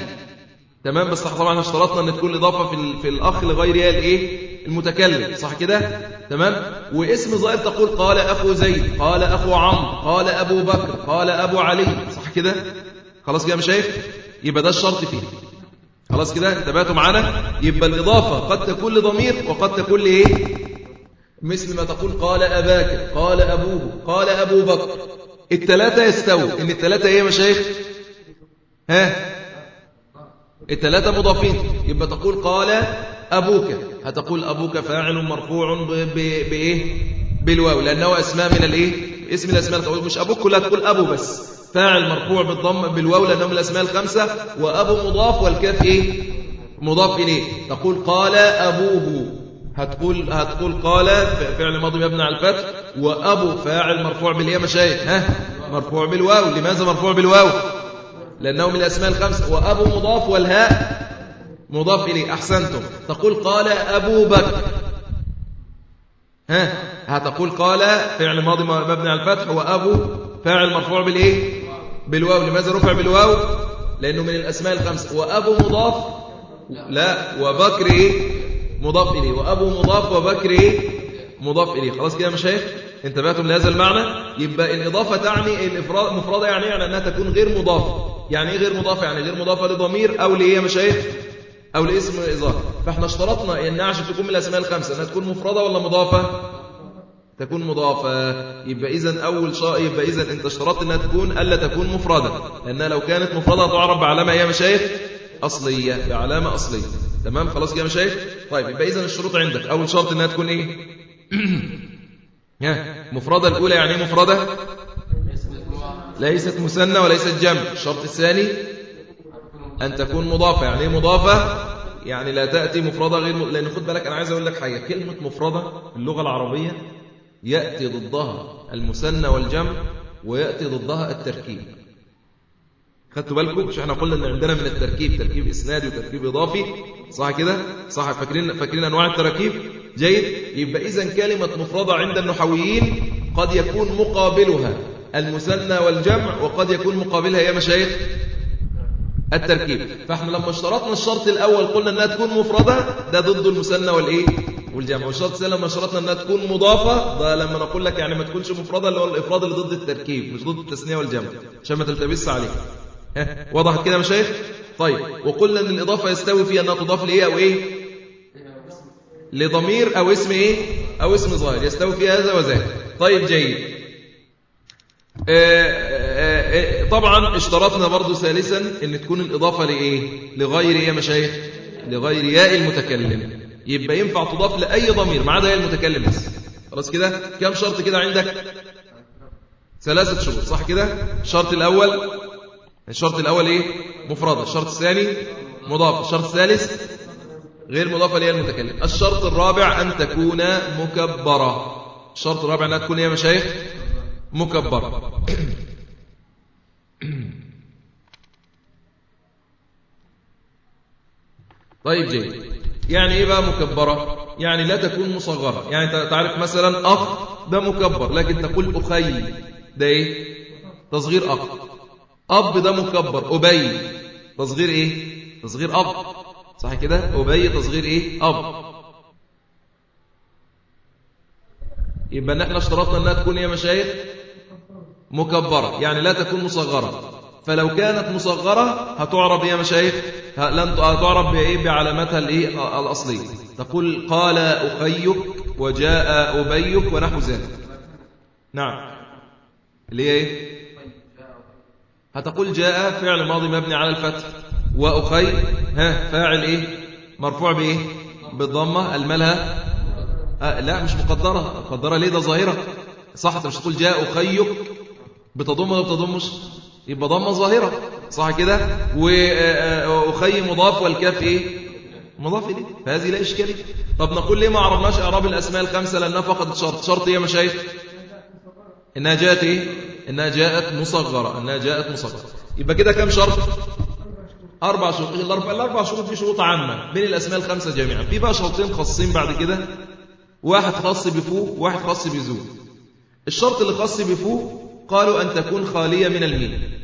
تمام؟ بس طبعا اشترطنا إن تكون الإضافة في في الأخ لغير الإيه؟ المتكلم صح كده؟ تمام؟ واسم ظاهر تقول قال أخو زيد قال أخو عمرو قال أبو بكر قال أبو علي صح كده؟ خلاص كده يا مشايخ يبقى ده الشرط فيه. خلاص كده؟ انتبهتوا معانا؟ يبقى الإضافة قد تكون لضمير وقد تكون لإيه؟ مثل ما تقول قال أباك قال أبوه قال أبو بكر. الثلاثه يستووا. إن الثلاثه إيه يا مشايخ ها؟ الثلاثة مضافين يبقى تقول قال أبوك. هتقول أبوك فاعل مرفوع بإيه؟ بالواو. لأنه أسماء من الإيه؟ اسم الأسماء تقول مش أبوك كلها تقول أبو بس. فاعل مرفوع بالضم بالواو لأنه من الأسماء الخمسة. وأبو مضاف والكاف إيه؟ مضاف إليه. تقول قال أبوه. هتقول هتقول قال فعل ماضي مبني على الفتح. وأبو فاعل مرفوع بالإيه مشايخ. ها؟ مرفوع بالواو. لماذا مرفوع بالواو؟ لأنه من الأسماء الخمسة وأبو مضاف والهاء مضاف إليه. أحسنتم. تقول قال أبو بكر. ها؟ هتقول قال فعل ماضي مبني على الفتح. وأبو فاعل مرفوع بالإيه؟ بالواو. لماذا رفع بالواو؟ لأنه من الأسماء الخمسة وأبو مضاف لا. وبكر مضاف إليه. وأبو مضاف وبكر مضاف إليه. خلاص كده يا مشايخ؟ انتبهتم لهذا المعنى؟ يبقى الإضافة تعني الإفراد مفردة يعني يعني أنها تكون غير مضافة. يعني إيه غير مضافة يعني غير مضافة لضمير أو لإيه يا مشايخ؟ أو لاسم إضافة فإحنا اشترطنا إنها عشان تكون من الأسماء الخمسة. أنها تكون مفردة ولا مضافة؟ تكون مضافة. يبقى إذا أول شيء يبقى إذا أنت اشترطت أنها تكون ألا تكون مفردة. لأنها لو كانت مفردة تعرف بعلامة يا مشايخ؟ أصلية. بعلامة أصلية. تمام؟ خلاص يا مشايخ؟ طيب يبقى إذا الشروط عندك. أول شرط أنها تكون إيه؟ مفردة الأولى يعني إيه مفردة؟ ليست مثنى وليست جمع. الشرط الثاني أن تكون مضافة. يعني إيه مضافة؟ يعني لا تأتي مفردة غير م... لأن خد بالك أنا عايز أقول لك حاجة. كلمة مفردة في اللغة العربية يأتي ضدها المثنى والجمع ويأتي ضدها التركيب. خدتوا بالكم؟ مش إحنا قلنا إن عندنا من التركيب تركيب اسنادي وتركيب إضافي. صح كده؟ صح. فاكرين فاكرين أنواع التراكيب؟ جيد. يبقى اذا كلمة مفردة عند النحويين قد يكون مقابلها. المثنى والجمع وقد يكون مقابلها يا مشايخ التركيب. فاحنا لما اشترطنا الشرط الأول قلنا إنها تكون مفردة ده ضد المثنى والإيه؟ والجمع. والشرط الثاني لما شرطنا إنها تكون مضافة ده لما نقول لك يعني ما تكونش مفردة اللي هو الإفراد اللي ضد التركيب مش ضد التثنية والجمع عشان ما تلتبسش عليك وضحت كده يا مشايخ؟ طيب وقلنا إن الإضافة يستوي فيها إنها تضاف لإيه أو إيه؟ لضمير أو اسم إيه؟ أو اسم ظاهر. يستوي فيها هذا وذاك. طيب جيد. طبعا اشترطنا برضو ثالثا إن تكون الإضافة لإيه؟ لغير يا مشايخ لغير ياء المتكلم. يبقى ينفع تضاف لأي ضمير ما عدا ياء المتكلم بس. خلاص كده؟ كم شرط كده عندك؟ ثلاثة شروط صح كده؟ الشرط الأول الشرط الأول إيه؟ مفردة. الشرط الثاني مضاف. الشرط الثالث غير مضافة ليها المتكلم. الشرط الرابع أن تكون مكبرة. الشرط الرابع أنها تكون يا مشايخ مكبرة طيب جيد. يعني إيه بقى مكبرة؟ يعني لا تكون مصغرة. يعني تعرف مثلا أخ ده مكبر لكن تقول أخي ده إيه؟ تصغير أخ. أب ده مكبر أبي تصغير إيه؟ تصغير أب. صح كده؟ أبي تصغير إيه؟ أب. يبقى نحن اشترطنا أنها تكون يا مشايخ مكبرة يعني لا تكون مصغرة. فلو كانت مصغرة هتعرب يا مشايخ؟ لن تعرب بإيه؟ بعلامتها الإيه؟ الأصلية. تقول قال أخيك وجاء أبيك ونحو ذلك. نعم. إيه هتقول جاء فعل ماضي مبني على الفتح. وأخي ها فاعل إيه؟ مرفوع بإيه؟ بالضمة. الملها لا مش مقدرة. مقدرة ليه؟ ده ظاهرة. صح مش تقول جاء أخيك بتضم ولا بتضمش؟ يبقى ضمة ظاهرة صح كده؟ وأخي مضاف والكاف إيه؟ مضاف إليه. فهذه لا إشكالية. طب نقول ليه ما عرفناش إعراب الأسماء الخمسة؟ لأنها فقط شرط. شرط إيه يا مشايخ؟ إنها جاءت إيه؟ إنها جاءت مصغرة. إنها جاءت مصغرة. يبقى كده كم شرط؟ أربع شروط. الأربع, الأربع شروط دي شروط عامة. بين الأسماء الخمسة جميعا. في بقى شرطين خاصين بعد كده. واحد خاص بفو وواحد خاص بزو الشرط اللي خاص بفو قالوا أن تكون خالية من الميم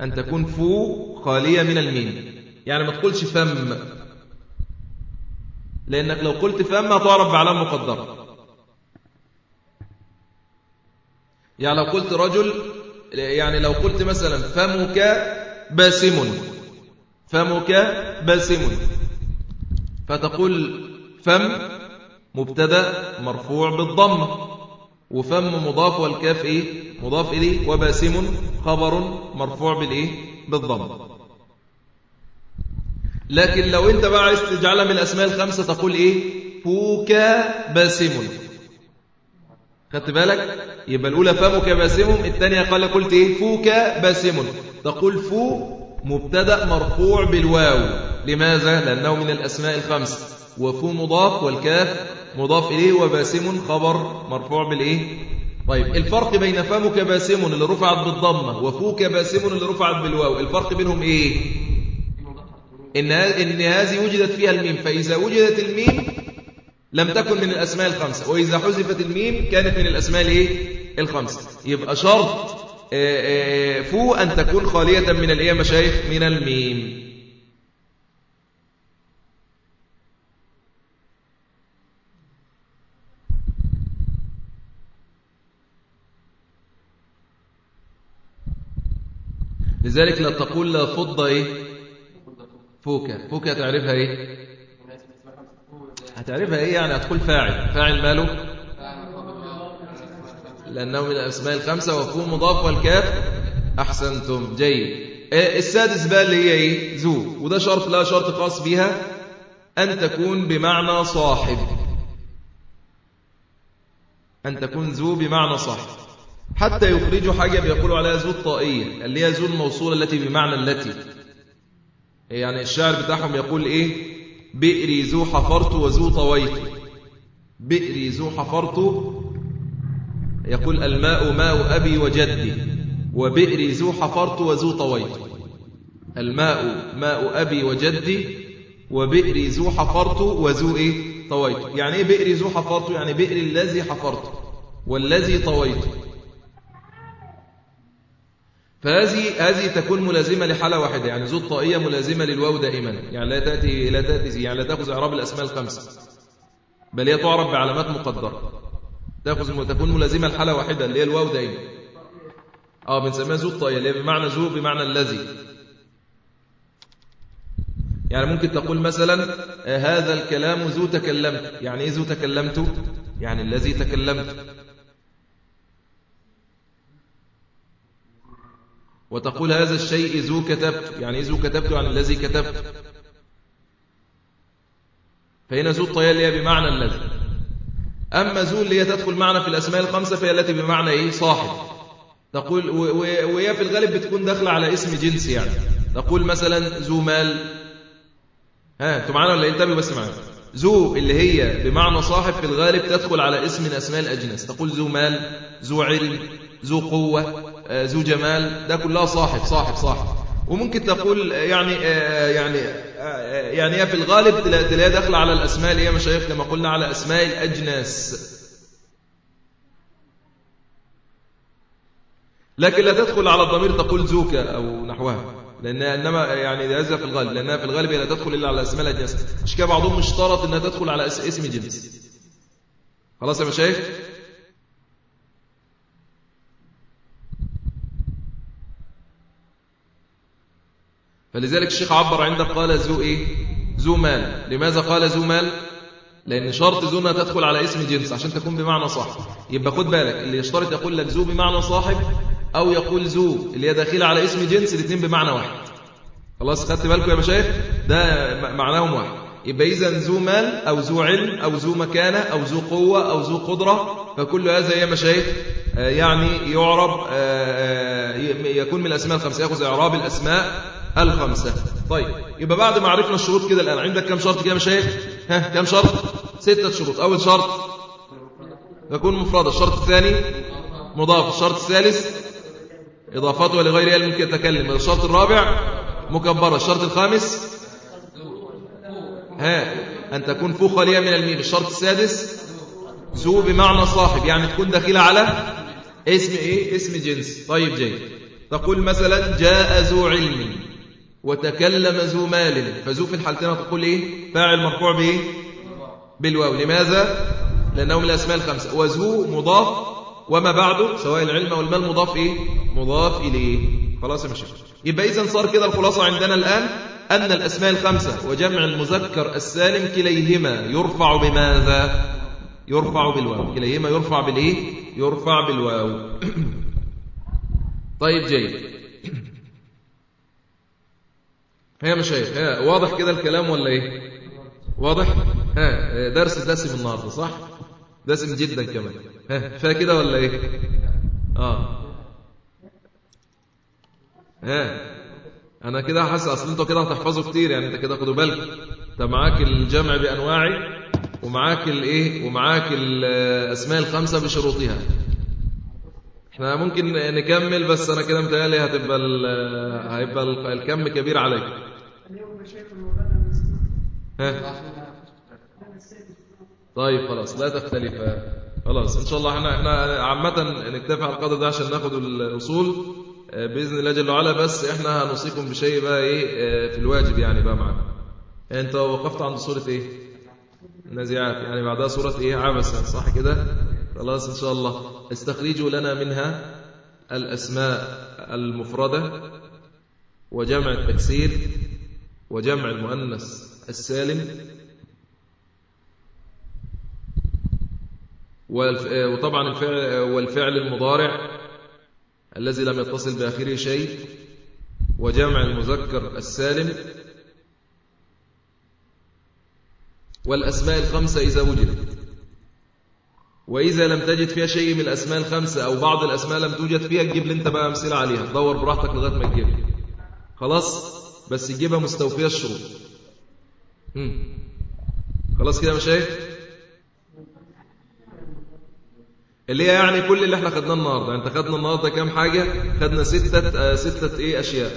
أن تكون فو خالية من الميم يعني ما تقولش فم. لأنك لو قلت فم هتعرف بعلامة مقدرة يعني لو قلت رجل يعني لو قلت مثلا فمك باسم. فمك باسم. فتقول فم مبتدأ مرفوع بالضمه وفم مضاف والكاف إيه؟ مضاف إليه وباسم خبر مرفوع بالإيه؟ بالضمه لكن لو أنت بقى عايز تجعلها من الأسماء الخمسة تقول إيه؟ فوك باسم. خدت بالك؟ يبقى الأولى فمك باسم الثانية قال قلت إيه؟ فوك باسم. تقول فو مبتدأ مرفوع بالواو. لماذا؟ لأنه من الأسماء الخمس. وفو مضاف والكاف مضاف إليه وباسم خبر مرفوع بالإيه؟ طيب الفرق بين فمك باسم اللي رفعت بالضمة وفوك باسم اللي رفعت بالواو الفرق بينهم إيه؟ إن هذه وجدت فيها الميم فإذا وجدت الميم لم تكن من الأسماء الخمسة وإذا حذفت الميم كانت من الأسماء الإيه؟ الخمسة. يبقى شرط فو أن تكون خالية من الإيه مشايخ؟ من الميم. لذلك لا تقول لا فضة إيه؟ فوكة. فوكة تعرفها إيه؟ هتعرفها إيه يعني؟ هتقول فاعل. فاعل ماله؟ لأنه من الأسماء الخمسة وفو مضاف والكاف. أحسنتم. جيد. إيه السادس بقى اللي هي إيه؟ ذو. وده شرط لا شرط خاص بها أن تكون بمعنى صاحب. أن تكون ذو بمعنى صاحب. حتى يخرجوا حاجة بيقولوا عليها ذو الطائية اللي هي ذو الموصولة التي بمعنى التي. يعني الشعر بتاعهم يقول إيه؟ بئري ذو حفرت وذو طويت. بئري ذو حفرت يقول الماء ماء أبي وجدي وبئري ذو حفرت وذو طويت. الماء ماء أبي وجدي وبئري ذو حفرت وذو إيه؟ طويت. يعني إيه بئري ذو حفرت؟ يعني بئري الذي حفرت والذي طويت. فهذه هذه تكون ملازمة لحالة واحدة يعني ذو الطائية ملازمة للواو دائما. يعني لا تأتي لا تأتي يعني لا تأخذ إعراب الأسماء الخمسة. بل هي تعرب بعلامات مقدرة. تأخذ تكون ملازمة لحالة واحدة اللي هي الواو دائما. آه بنسميها ذو الطائية اللي هي بمعنى ذو بمعنى الذي. يعني ممكن تقول مثلا آه، هذا الكلام ذو تكلمت. يعني إيه ذو تكلمت؟ يعني الذي تكلمت. وتقول هذا الشيء ذو كتبت يعني إيه ذو كتبت يعني الذي كتبت. فهنا ذو الطيال اللي هي بمعنى الذي. أما ذو اللي هي تدخل معنا في الأسماء الخمسة فهي التي بمعنى إيه؟ صاحب. تقول وهي في الغالب بتكون داخلة على اسم جنس يعني. تقول مثلا ذو مال. ها أنتوا معانا ولا انتبهوا بس معانا. ذو اللي هي بمعنى صاحب في الغالب تدخل على اسم من اسماء الأجناس. تقول ذو مال ذو علم ذو قوة. ذو جمال. ده كلها صاحب صاحب صاحب. وممكن تقول يعني آه، يعني آه، يعني هي في الغالب تلاقيها داخلة على الأسماء اللي هي مشايخ كما قلنا على أسماء الأجناس. لكن لا تدخل على الضمير تقول ذوك أو نحوها. لأنها إنما يعني هذا في الغالب. لأنها في الغالب لا تدخل إلا على أسماء الأجناس. مش كده بعضهم اشترط أنها تدخل على اسم جنس. خلاص يا مشايخ؟ فلذلك الشيخ عبر عندك قال ذو إيه؟ ذو مال. لماذا قال ذو مال؟ لأن شرط ذو أنها تدخل على اسم جنس عشان تكون بمعنى صاحب. يبقى خد بالك اللي يشترط يقول لك ذو بمعنى صاحب أو يقول ذو اللي هي داخلة على اسم جنس الاثنين بمعنى واحد. خلاص خدت بالكم يا مشايخ؟ ده معناهم واحد. يبقى إذا ذو مال أو ذو علم أو ذو مكانة أو ذو قوة أو ذو قدرة. فكل هذا يا مشايخ آه، يعني يعرب آه، آه، يكون من الأسماء الخمسة. يأخذ إعراب الأسماء. الخمسة. طيب يبقى بعد ما عرفنا الشروط كده الآن عندك كم شرط كده يا مشايخ؟ ها كم شرط؟ ستة شروط. أول شرط يكون مفردة الشرط الثاني مضاف. الشرط الثالث إضافته لغير ممكن يتكلم. الشرط الرابع مكبرة. الشرط الخامس ها أن تكون فوق خالية من الميم. الشرط السادس ذو بمعنى صاحب يعني تكون داخلة على اسم إيه؟ اسم جنس. طيب جيد. تقول مثلا جاء ذو علم. وتكلم ذو مال. فذو في الحالتين تقول إيه؟ فاعل مرفوع بإيه بالواو. لماذا؟ لأنه من الأسماء الخمسة. وذو مضاف. وما بعده سواء العلم أو المال مضاف إيه؟ مضاف إليه. خلاص يا مشايخ يبقى إذا صار كده الخلاصة عندنا الآن أن الأسماء الخمسة وجمع المذكر السالم كليهما يرفع بماذا؟ يرفع بالواو. كليهما يرفع بالإيه؟ يرفع بالواو. طيب جيد. يا مشايخ واضح كده الكلام ولا إيه؟ واضح؟ ها درس دسم النهارده صح؟ دسم جدا كمان. ها فيها كده ولا إيه؟ آه. ها أنا كده حاسس أصل أنتوا كده هتحفظوا كتير يعني أنت كده خدوا بالك انت معاك الجمع بانواعه ومعاك الايه ومعاك الاسماء الخمسة بشروطها. إحنا ممكن نكمل بس أنا كده متهيألي هتبقى هيبقى الكم كبير عليك. ها؟ طيب خلاص لا تختلف. خلاص إن شاء الله إحنا إحنا عامة نكتفي على القدر ده عشان ناخد الاصول آه، بإذن الله جل وعلا بس إحنا هنوصيكم بشيء بقى إيه آه، في الواجب يعني بقى معانا. أنت وقفت عند سوره إيه؟ النازعات يعني بعدها سوره إيه؟ عبسه صح كده؟ خلاص إن شاء الله. استخرجوا لنا منها الأسماء المفردة وجمع التكسير وجمع المؤنث. السالم. وطبعا الفعل والفعل المضارع الذي لم يتصل بآخره شيء. وجمع المذكر السالم. والأسماء الخمسة إذا وجدت. وإذا لم تجد فيها شيء من الأسماء الخمسة أو بعض الأسماء لم توجد فيها تجيب لي أنت بقى أمثلة عليها. دور براحتك لغاية ما تجيب خلاص؟ بس تجيبها مستوفية الشروط. خلاص كده يا مشايخ؟ اللي هي يعني كل اللي إحنا خدناه النهارده. انت خدنا النهارده كام حاجة؟ خدنا ستة آه ستة إيه؟ أشياء.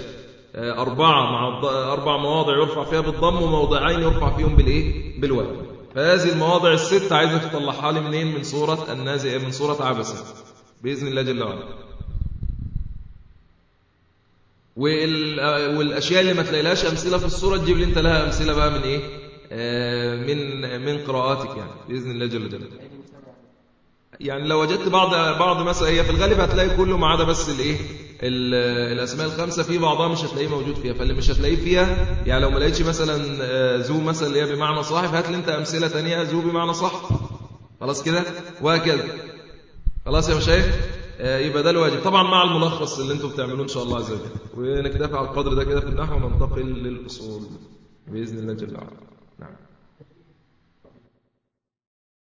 آه أربعة مع أربع مواضع يرفع فيها بالضم وموضعين يرفع فيهم بالإيه؟ بالواو. فهذه المواضع الست عايزك تطلعها لي منين؟ من سورة النازئة من سورة عبسة. بإذن الله جل وعلا. والأشياء اللي ما تلاقيلهاش أمثلة في السورة تجيب لي أنت لها أمثلة بقى من إيه؟ آه من من قراءاتك يعني بإذن الله جل جلاله. يعني لو وجدت بعض بعض مثلا هي في الغالب هتلاقي كله ما عدا بس الإيه؟ الأسماء الخمسة في بعضها مش هتلاقيه موجود فيها. فاللي مش هتلاقيه فيها يعني لو ما لقيتش مثلا ذو مثلا اللي هي بمعنى صاحب هات لي أنت أمثلة ثانية ذو بمعنى صح خلاص كده؟ وهكذا. خلاص يا مشايخ؟ يبقى ده الواجب. طبعا مع الملخص اللي أنتم بتعملوه إن شاء الله عز وجل. ونكتفي على القدر ده كده في النحو وننتقل للأصول. بإذن الله جل وعلا.